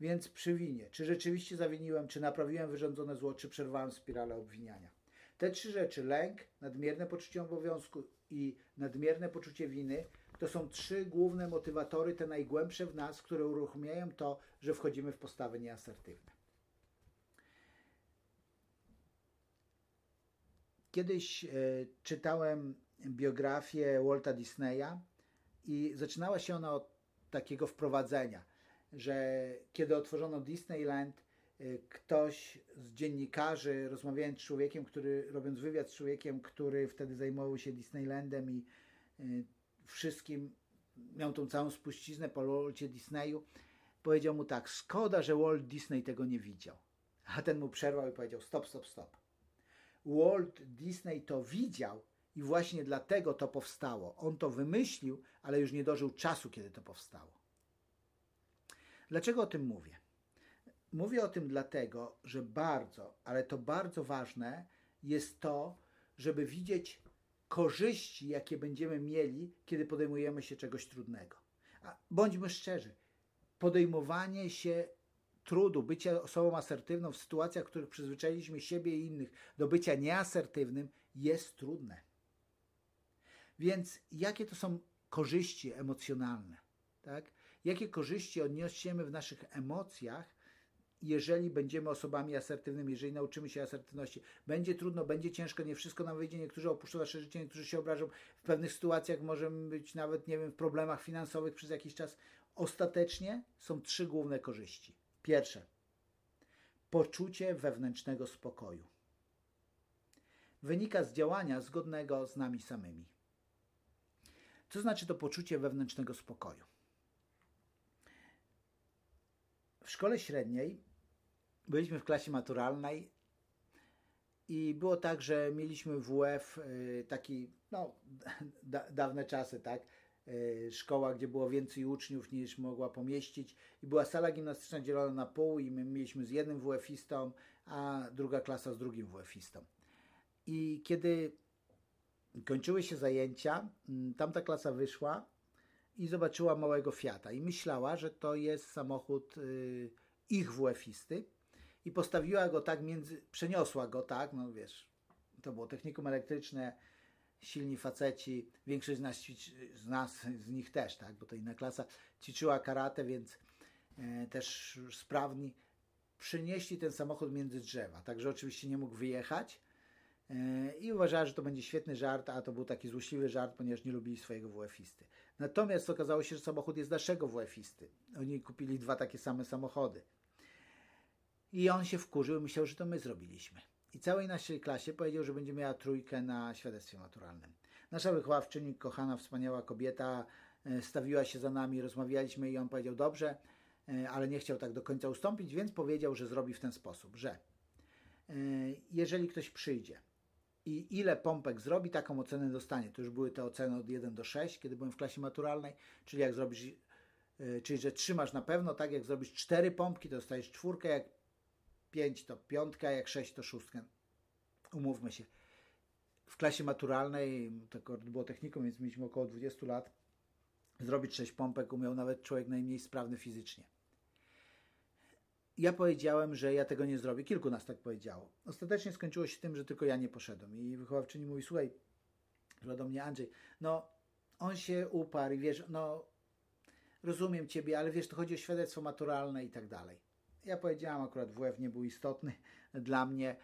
[SPEAKER 1] Więc przy winie, czy rzeczywiście zawiniłem, czy naprawiłem wyrządzone zło, czy przerwałem spiralę obwiniania. Te trzy rzeczy, lęk, nadmierne poczucie obowiązku i nadmierne poczucie winy, to są trzy główne motywatory, te najgłębsze w nas, które uruchamiają to, że wchodzimy w postawy nieasertywne. Kiedyś e, czytałem biografię Walta Disneya i zaczynała się ona od takiego wprowadzenia, że kiedy otworzono Disneyland, e, ktoś z dziennikarzy, rozmawiając z człowiekiem, który, robiąc wywiad z człowiekiem, który wtedy zajmował się Disneylandem i e, wszystkim, miał tą całą spuściznę po Walcie Disneyu, powiedział mu tak, szkoda, że Walt Disney tego nie widział. A ten mu przerwał i powiedział, stop, stop, stop. Walt Disney to widział i właśnie dlatego to powstało. On to wymyślił, ale już nie dożył czasu, kiedy to powstało. Dlaczego o tym mówię? Mówię o tym dlatego, że bardzo, ale to bardzo ważne jest to, żeby widzieć korzyści, jakie będziemy mieli, kiedy podejmujemy się czegoś trudnego. A bądźmy szczerzy, podejmowanie się trudu, bycia osobą asertywną w sytuacjach, w których przyzwyczailiśmy siebie i innych do bycia nieasertywnym, jest trudne. Więc jakie to są korzyści emocjonalne? Tak? Jakie korzyści odniesiemy w naszych emocjach, jeżeli będziemy osobami asertywnymi, jeżeli nauczymy się asertywności. Będzie trudno, będzie ciężko, nie wszystko nam wyjdzie, niektórzy opuszczą nasze życie, niektórzy się obrażą. W pewnych sytuacjach możemy być nawet, nie wiem, w problemach finansowych przez jakiś czas. Ostatecznie są trzy główne korzyści. Pierwsze, poczucie wewnętrznego spokoju. Wynika z działania zgodnego z nami samymi. Co znaczy to poczucie wewnętrznego spokoju? W szkole średniej byliśmy w klasie maturalnej i było tak, że mieliśmy WF y, taki, no, da, dawne czasy, tak? Y, szkoła, gdzie było więcej uczniów niż mogła pomieścić i była sala gimnastyczna dzielona na pół i my mieliśmy z jednym WF-istą, a druga klasa z drugim WF-istą. I kiedy kończyły się zajęcia, mm, tamta klasa wyszła i zobaczyła małego Fiata i myślała, że to jest samochód y, ich WF-isty i postawiła go tak między, przeniosła go tak, no wiesz, to było technikum elektryczne, silni faceci, większość z nas, z, nas, z nich też, tak, bo to inna klasa, ćwiczyła karate, więc e, też sprawni, przynieśli ten samochód między drzewa, także oczywiście nie mógł wyjechać e, i uważała, że to będzie świetny żart, a to był taki złośliwy żart, ponieważ nie lubili swojego WF-isty. Natomiast okazało się, że samochód jest naszego WF-isty. Oni kupili dwa takie same samochody. I on się wkurzył i myślał, że to my zrobiliśmy. I całej naszej klasie powiedział, że będzie miała trójkę na świadectwie maturalnym. Nasza wychowawczyni, kochana, wspaniała kobieta, e, stawiła się za nami, rozmawialiśmy i on powiedział, dobrze, e, ale nie chciał tak do końca ustąpić, więc powiedział, że zrobi w ten sposób, że e, jeżeli ktoś przyjdzie i ile pompek zrobi, taką ocenę dostanie. To już były te oceny od 1 do 6, kiedy byłem w klasie maturalnej, czyli jak zrobisz, czyli że trzymasz na pewno, tak jak zrobisz 4 pompki, to dostajesz czwórkę, jak 5 to piątka, jak 6 to szóstka. Umówmy się. W klasie maturalnej, to było technikum, więc mieliśmy około 20 lat, zrobić 6 pompek umiał nawet człowiek najmniej sprawny fizycznie. Ja powiedziałem, że ja tego nie zrobię. Kilku nas tak powiedziało. Ostatecznie skończyło się tym, że tylko ja nie poszedłem. I wychowawczyni mówi, słuchaj, że do mnie Andrzej, no on się uparł i wiesz, no rozumiem Ciebie, ale wiesz, to chodzi o świadectwo maturalne i tak dalej. Ja powiedziałam, akurat WF nie był istotny [laughs] dla mnie,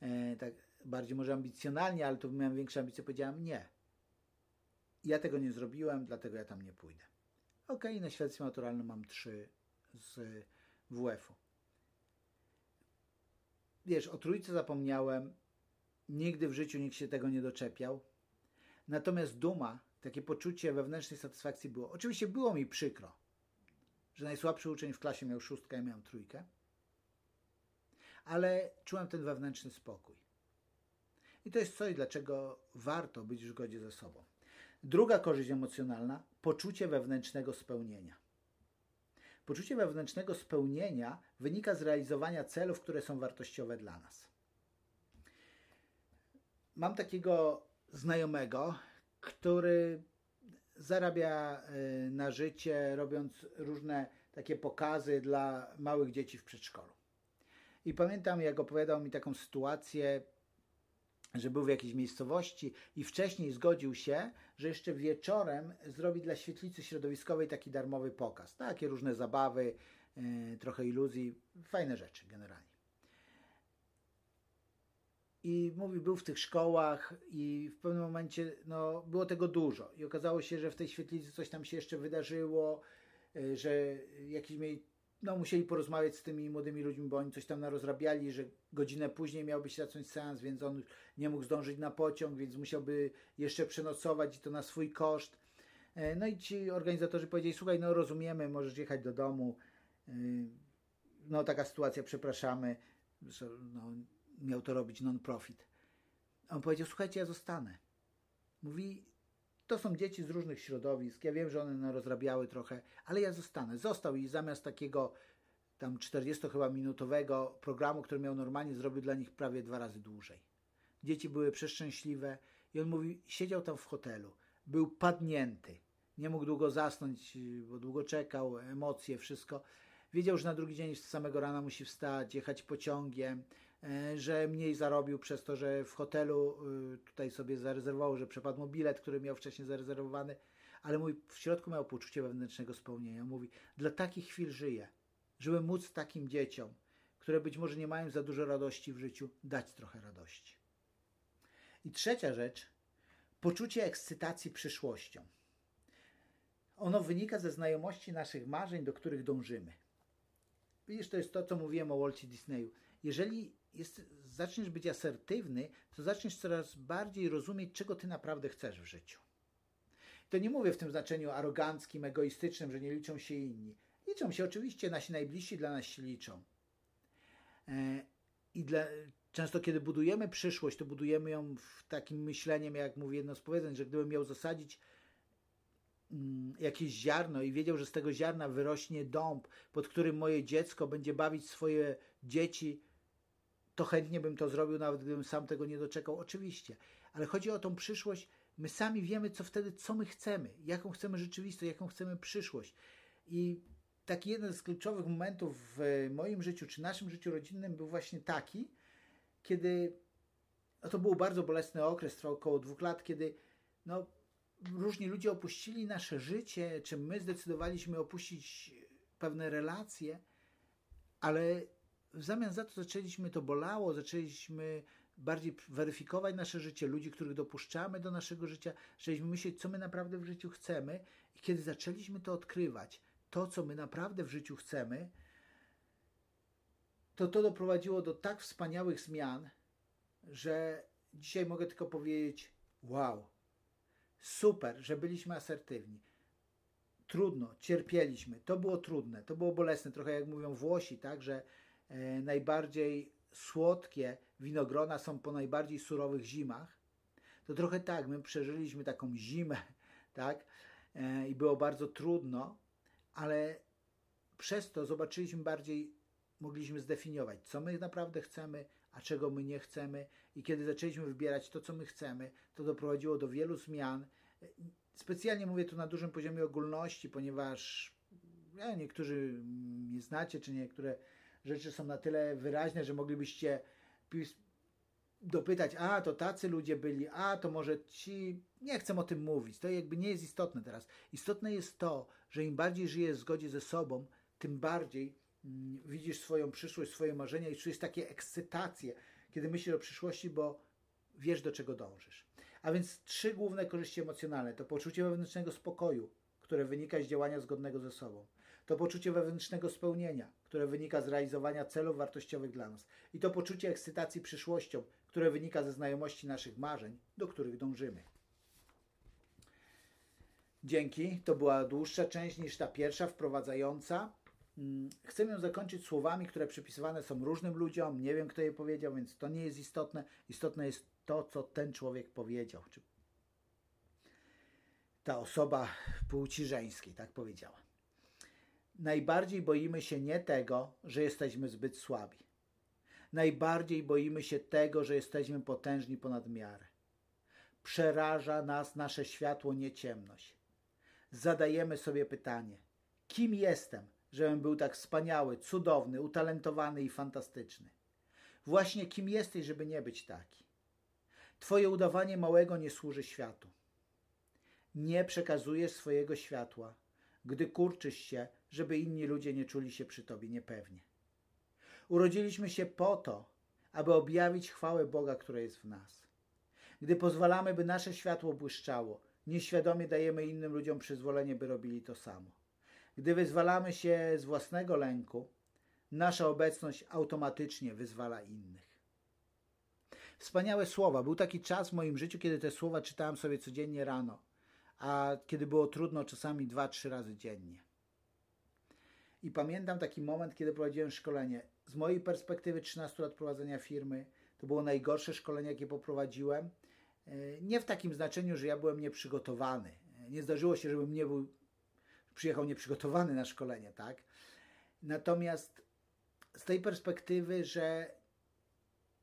[SPEAKER 1] e, tak bardziej może ambicjonalnie, ale tu miałem większe ambicje, powiedziałam nie. Ja tego nie zrobiłem, dlatego ja tam nie pójdę. Ok, na świadectwie maturalnym mam trzy z WF-u. Wiesz, o trójce zapomniałem, nigdy w życiu nikt się tego nie doczepiał. Natomiast duma, takie poczucie wewnętrznej satysfakcji było. Oczywiście było mi przykro, że najsłabszy uczeń w klasie miał szóstkę, ja miałem trójkę. Ale czułem ten wewnętrzny spokój. I to jest coś, dlaczego warto być w zgodzie ze sobą. Druga korzyść emocjonalna poczucie wewnętrznego spełnienia. Poczucie wewnętrznego spełnienia wynika z realizowania celów, które są wartościowe dla nas. Mam takiego znajomego, który zarabia y, na życie, robiąc różne takie pokazy dla małych dzieci w przedszkolu. I pamiętam, jak opowiadał mi taką sytuację, że był w jakiejś miejscowości i wcześniej zgodził się, że jeszcze wieczorem zrobi dla świetlicy środowiskowej taki darmowy pokaz. Takie różne zabawy, y, trochę iluzji, fajne rzeczy generalnie. I mówi, był w tych szkołach i w pewnym momencie no, było tego dużo. I okazało się, że w tej świetlicy coś tam się jeszcze wydarzyło, y, że jakiś mieli, no, musieli porozmawiać z tymi młodymi ludźmi, bo oni coś tam narozrabiali, że godzinę później miał być zacząć seans, więc on nie mógł zdążyć na pociąg, więc musiałby jeszcze przenocować i to na swój koszt. E, no i ci organizatorzy powiedzieli, słuchaj, no rozumiemy, możesz jechać do domu. Y, no taka sytuacja, przepraszamy. No, miał to robić non-profit. On powiedział, słuchajcie, ja zostanę. Mówi, to są dzieci z różnych środowisk, ja wiem, że one rozrabiały trochę, ale ja zostanę. Został i zamiast takiego tam 40 chyba minutowego programu, który miał normalnie, zrobił dla nich prawie dwa razy dłużej. Dzieci były przeszczęśliwe i on mówi, siedział tam w hotelu, był padnięty, nie mógł długo zasnąć, bo długo czekał, emocje, wszystko. Wiedział, że na drugi dzień z samego rana musi wstać, jechać pociągiem, że mniej zarobił przez to, że w hotelu y, tutaj sobie zarezerwował, że przepadł mu bilet, który miał wcześniej zarezerwowany, ale mój w środku miał poczucie wewnętrznego spełnienia. Mówi, dla takich chwil żyję, żeby móc takim dzieciom, które być może nie mają za dużo radości w życiu, dać trochę radości. I trzecia rzecz, poczucie ekscytacji przyszłością. Ono wynika ze znajomości naszych marzeń, do których dążymy. Widzisz, to jest to, co mówiłem o Walcie Disneyu. Jeżeli jest, zaczniesz być asertywny, to zaczniesz coraz bardziej rozumieć, czego ty naprawdę chcesz w życiu. To nie mówię w tym znaczeniu aroganckim, egoistycznym, że nie liczą się inni. Liczą się oczywiście, nasi najbliżsi dla nas się liczą. E, I dla, często kiedy budujemy przyszłość, to budujemy ją w takim myśleniem, jak mówi jedno z powiedzeń, że gdybym miał zasadzić mm, jakieś ziarno i wiedział, że z tego ziarna wyrośnie dąb, pod którym moje dziecko będzie bawić swoje dzieci, to chętnie bym to zrobił, nawet gdybym sam tego nie doczekał. Oczywiście. Ale chodzi o tą przyszłość. My sami wiemy, co wtedy, co my chcemy, jaką chcemy rzeczywistość, jaką chcemy przyszłość. I taki jeden z kluczowych momentów w moim życiu, czy naszym życiu rodzinnym był właśnie taki, kiedy no to był bardzo bolesny okres, trwał około dwóch lat, kiedy no, różni ludzie opuścili nasze życie, czy my zdecydowaliśmy opuścić pewne relacje, ale w zamian za to zaczęliśmy, to bolało, zaczęliśmy bardziej weryfikować nasze życie, ludzi, których dopuszczamy do naszego życia, zaczęliśmy myśleć, co my naprawdę w życiu chcemy i kiedy zaczęliśmy to odkrywać, to, co my naprawdę w życiu chcemy, to to doprowadziło do tak wspaniałych zmian, że dzisiaj mogę tylko powiedzieć: Wow, super, że byliśmy asertywni. Trudno, cierpieliśmy, to było trudne, to było bolesne, trochę jak mówią Włosi, tak, że najbardziej słodkie winogrona są po najbardziej surowych zimach. To trochę tak, my przeżyliśmy taką zimę, [laughs] tak, e, i było bardzo trudno, ale przez to zobaczyliśmy bardziej, mogliśmy zdefiniować, co my naprawdę chcemy, a czego my nie chcemy. I kiedy zaczęliśmy wybierać to, co my chcemy, to doprowadziło do wielu zmian. Specjalnie mówię tu na dużym poziomie ogólności, ponieważ niektórzy mnie znacie, czy niektóre rzeczy są na tyle wyraźne, że moglibyście dopytać, a to tacy ludzie byli, a to może ci, nie chcę o tym mówić, to jakby nie jest istotne teraz. Istotne jest to, że im bardziej żyjesz w zgodzie ze sobą, tym bardziej mm, widzisz swoją przyszłość, swoje marzenia i czujesz takie ekscytacje, kiedy myślisz o przyszłości, bo wiesz do czego dążysz. A więc trzy główne korzyści emocjonalne to poczucie wewnętrznego spokoju, które wynika z działania zgodnego ze sobą. To poczucie wewnętrznego spełnienia, które wynika z realizowania celów wartościowych dla nas. I to poczucie ekscytacji przyszłością, które wynika ze znajomości naszych marzeń, do których dążymy. Dzięki. To była dłuższa część niż ta pierwsza, wprowadzająca. Mm, chcę ją zakończyć słowami, które przypisywane są różnym ludziom. Nie wiem, kto je powiedział, więc to nie jest istotne. Istotne jest to, co ten człowiek powiedział. Czy ta osoba płci żeńskiej tak powiedziała. Najbardziej boimy się nie tego, że jesteśmy zbyt słabi. Najbardziej boimy się tego, że jesteśmy potężni ponad miarę. Przeraża nas nasze światło, nie ciemność. Zadajemy sobie pytanie: kim jestem, żebym był tak wspaniały, cudowny, utalentowany i fantastyczny? Właśnie kim jesteś, żeby nie być taki? Twoje udawanie małego nie służy światu. Nie przekazujesz swojego światła, gdy kurczysz się, żeby inni ludzie nie czuli się przy tobie niepewnie. Urodziliśmy się po to, aby objawić chwałę Boga, która jest w nas. Gdy pozwalamy, by nasze światło błyszczało, nieświadomie dajemy innym ludziom przyzwolenie, by robili to samo. Gdy wyzwalamy się z własnego lęku, nasza obecność automatycznie wyzwala innych. Wspaniałe słowa. Był taki czas w moim życiu, kiedy te słowa czytałem sobie codziennie rano, a kiedy było trudno, czasami dwa, trzy razy dziennie. I pamiętam taki moment, kiedy prowadziłem szkolenie. Z mojej perspektywy 13 lat prowadzenia firmy, to było najgorsze szkolenie, jakie poprowadziłem. E, nie w takim znaczeniu, że ja byłem nieprzygotowany. Nie zdarzyło się, żebym nie był, przyjechał nieprzygotowany na szkolenie, tak? Natomiast z tej perspektywy, że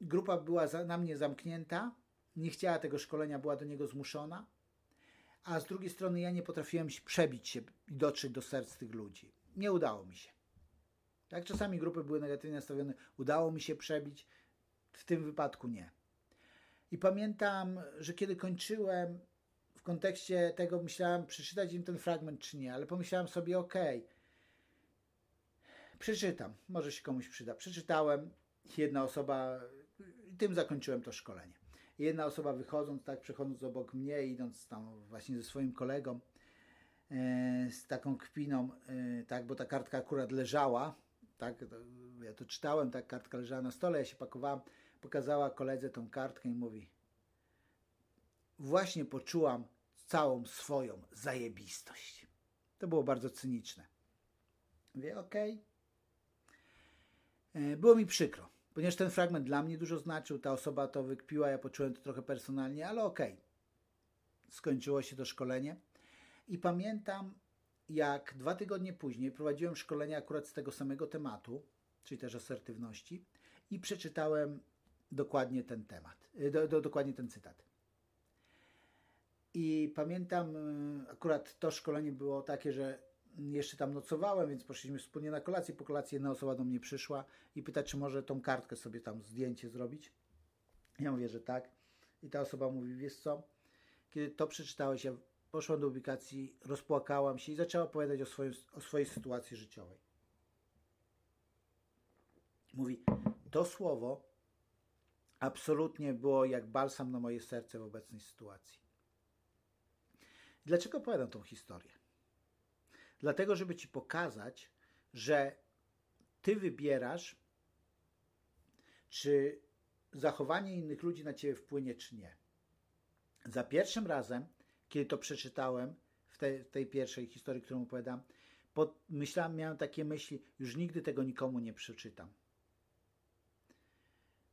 [SPEAKER 1] grupa była na mnie zamknięta, nie chciała tego szkolenia, była do niego zmuszona, a z drugiej strony ja nie potrafiłem przebić się i dotrzeć do serc tych ludzi nie udało mi się. Tak, czasami grupy były negatywnie nastawione, udało mi się przebić, w tym wypadku nie. I pamiętam, że kiedy kończyłem, w kontekście tego myślałem, przeczytać im ten fragment czy nie, ale pomyślałem sobie, ok, przeczytam, może się komuś przyda. Przeczytałem, jedna osoba, tym zakończyłem to szkolenie. Jedna osoba wychodząc, tak, przechodząc obok mnie, idąc tam właśnie ze swoim kolegą, z taką kpiną, e, tak, bo ta kartka akurat leżała, tak, ja to czytałem, tak, kartka leżała na stole, ja się pakowałem, pokazała koledze tą kartkę i mówi właśnie poczułam całą swoją zajebistość. To było bardzo cyniczne. Mówię, okej. E, Było mi przykro, ponieważ ten fragment dla mnie dużo znaczył, ta osoba to wykpiła, ja poczułem to trochę personalnie, ale okej. Skończyło się to szkolenie i pamiętam, jak dwa tygodnie później prowadziłem szkolenie akurat z tego samego tematu, czyli też asertywności i przeczytałem dokładnie ten temat, y, do, do, dokładnie ten cytat. I pamiętam, y, akurat to szkolenie było takie, że jeszcze tam nocowałem, więc poszliśmy wspólnie na kolację. Po kolacji jedna osoba do mnie przyszła i pyta, czy może tą kartkę sobie tam zdjęcie zrobić. Ja mówię, że tak. I ta osoba mówi, wiesz co, kiedy to przeczytałeś, ja poszłam do ubikacji, rozpłakałam się i zaczęła opowiadać o, swoim, o swojej sytuacji życiowej. Mówi, to słowo absolutnie było jak balsam na moje serce w obecnej sytuacji. Dlaczego opowiadam tą historię? Dlatego, żeby Ci pokazać, że Ty wybierasz, czy zachowanie innych ludzi na Ciebie wpłynie, czy nie. Za pierwszym razem, kiedy to przeczytałem, w tej, tej pierwszej historii, którą opowiadam, pod, myślałem, miałem takie myśli, już nigdy tego nikomu nie przeczytam.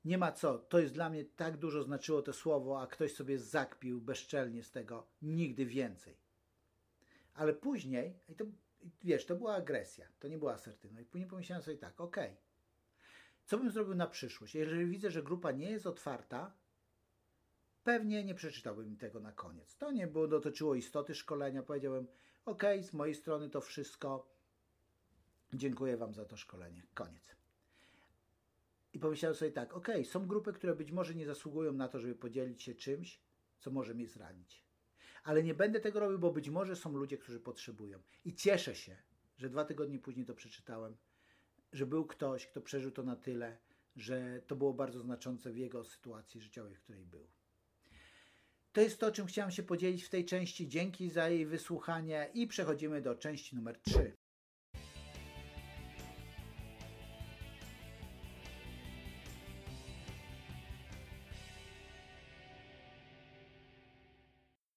[SPEAKER 1] Nie ma co, to jest dla mnie tak dużo znaczyło to słowo, a ktoś sobie zakpił bezczelnie z tego, nigdy więcej. Ale później, i to, wiesz, to była agresja, to nie była asertywność. Później pomyślałem sobie tak, okej, okay, co bym zrobił na przyszłość? Jeżeli widzę, że grupa nie jest otwarta, pewnie nie przeczytałbym tego na koniec. To nie było, dotyczyło istoty szkolenia. Powiedziałem, ok, z mojej strony to wszystko. Dziękuję Wam za to szkolenie. Koniec. I pomyślałem sobie tak, ok, są grupy, które być może nie zasługują na to, żeby podzielić się czymś, co może mnie zranić. Ale nie będę tego robił, bo być może są ludzie, którzy potrzebują. I cieszę się, że dwa tygodnie później to przeczytałem, że był ktoś, kto przeżył to na tyle, że to było bardzo znaczące w jego sytuacji życiowej, w której był. To jest to, czym chciałem się podzielić w tej części. Dzięki za jej wysłuchanie i przechodzimy do części numer 3.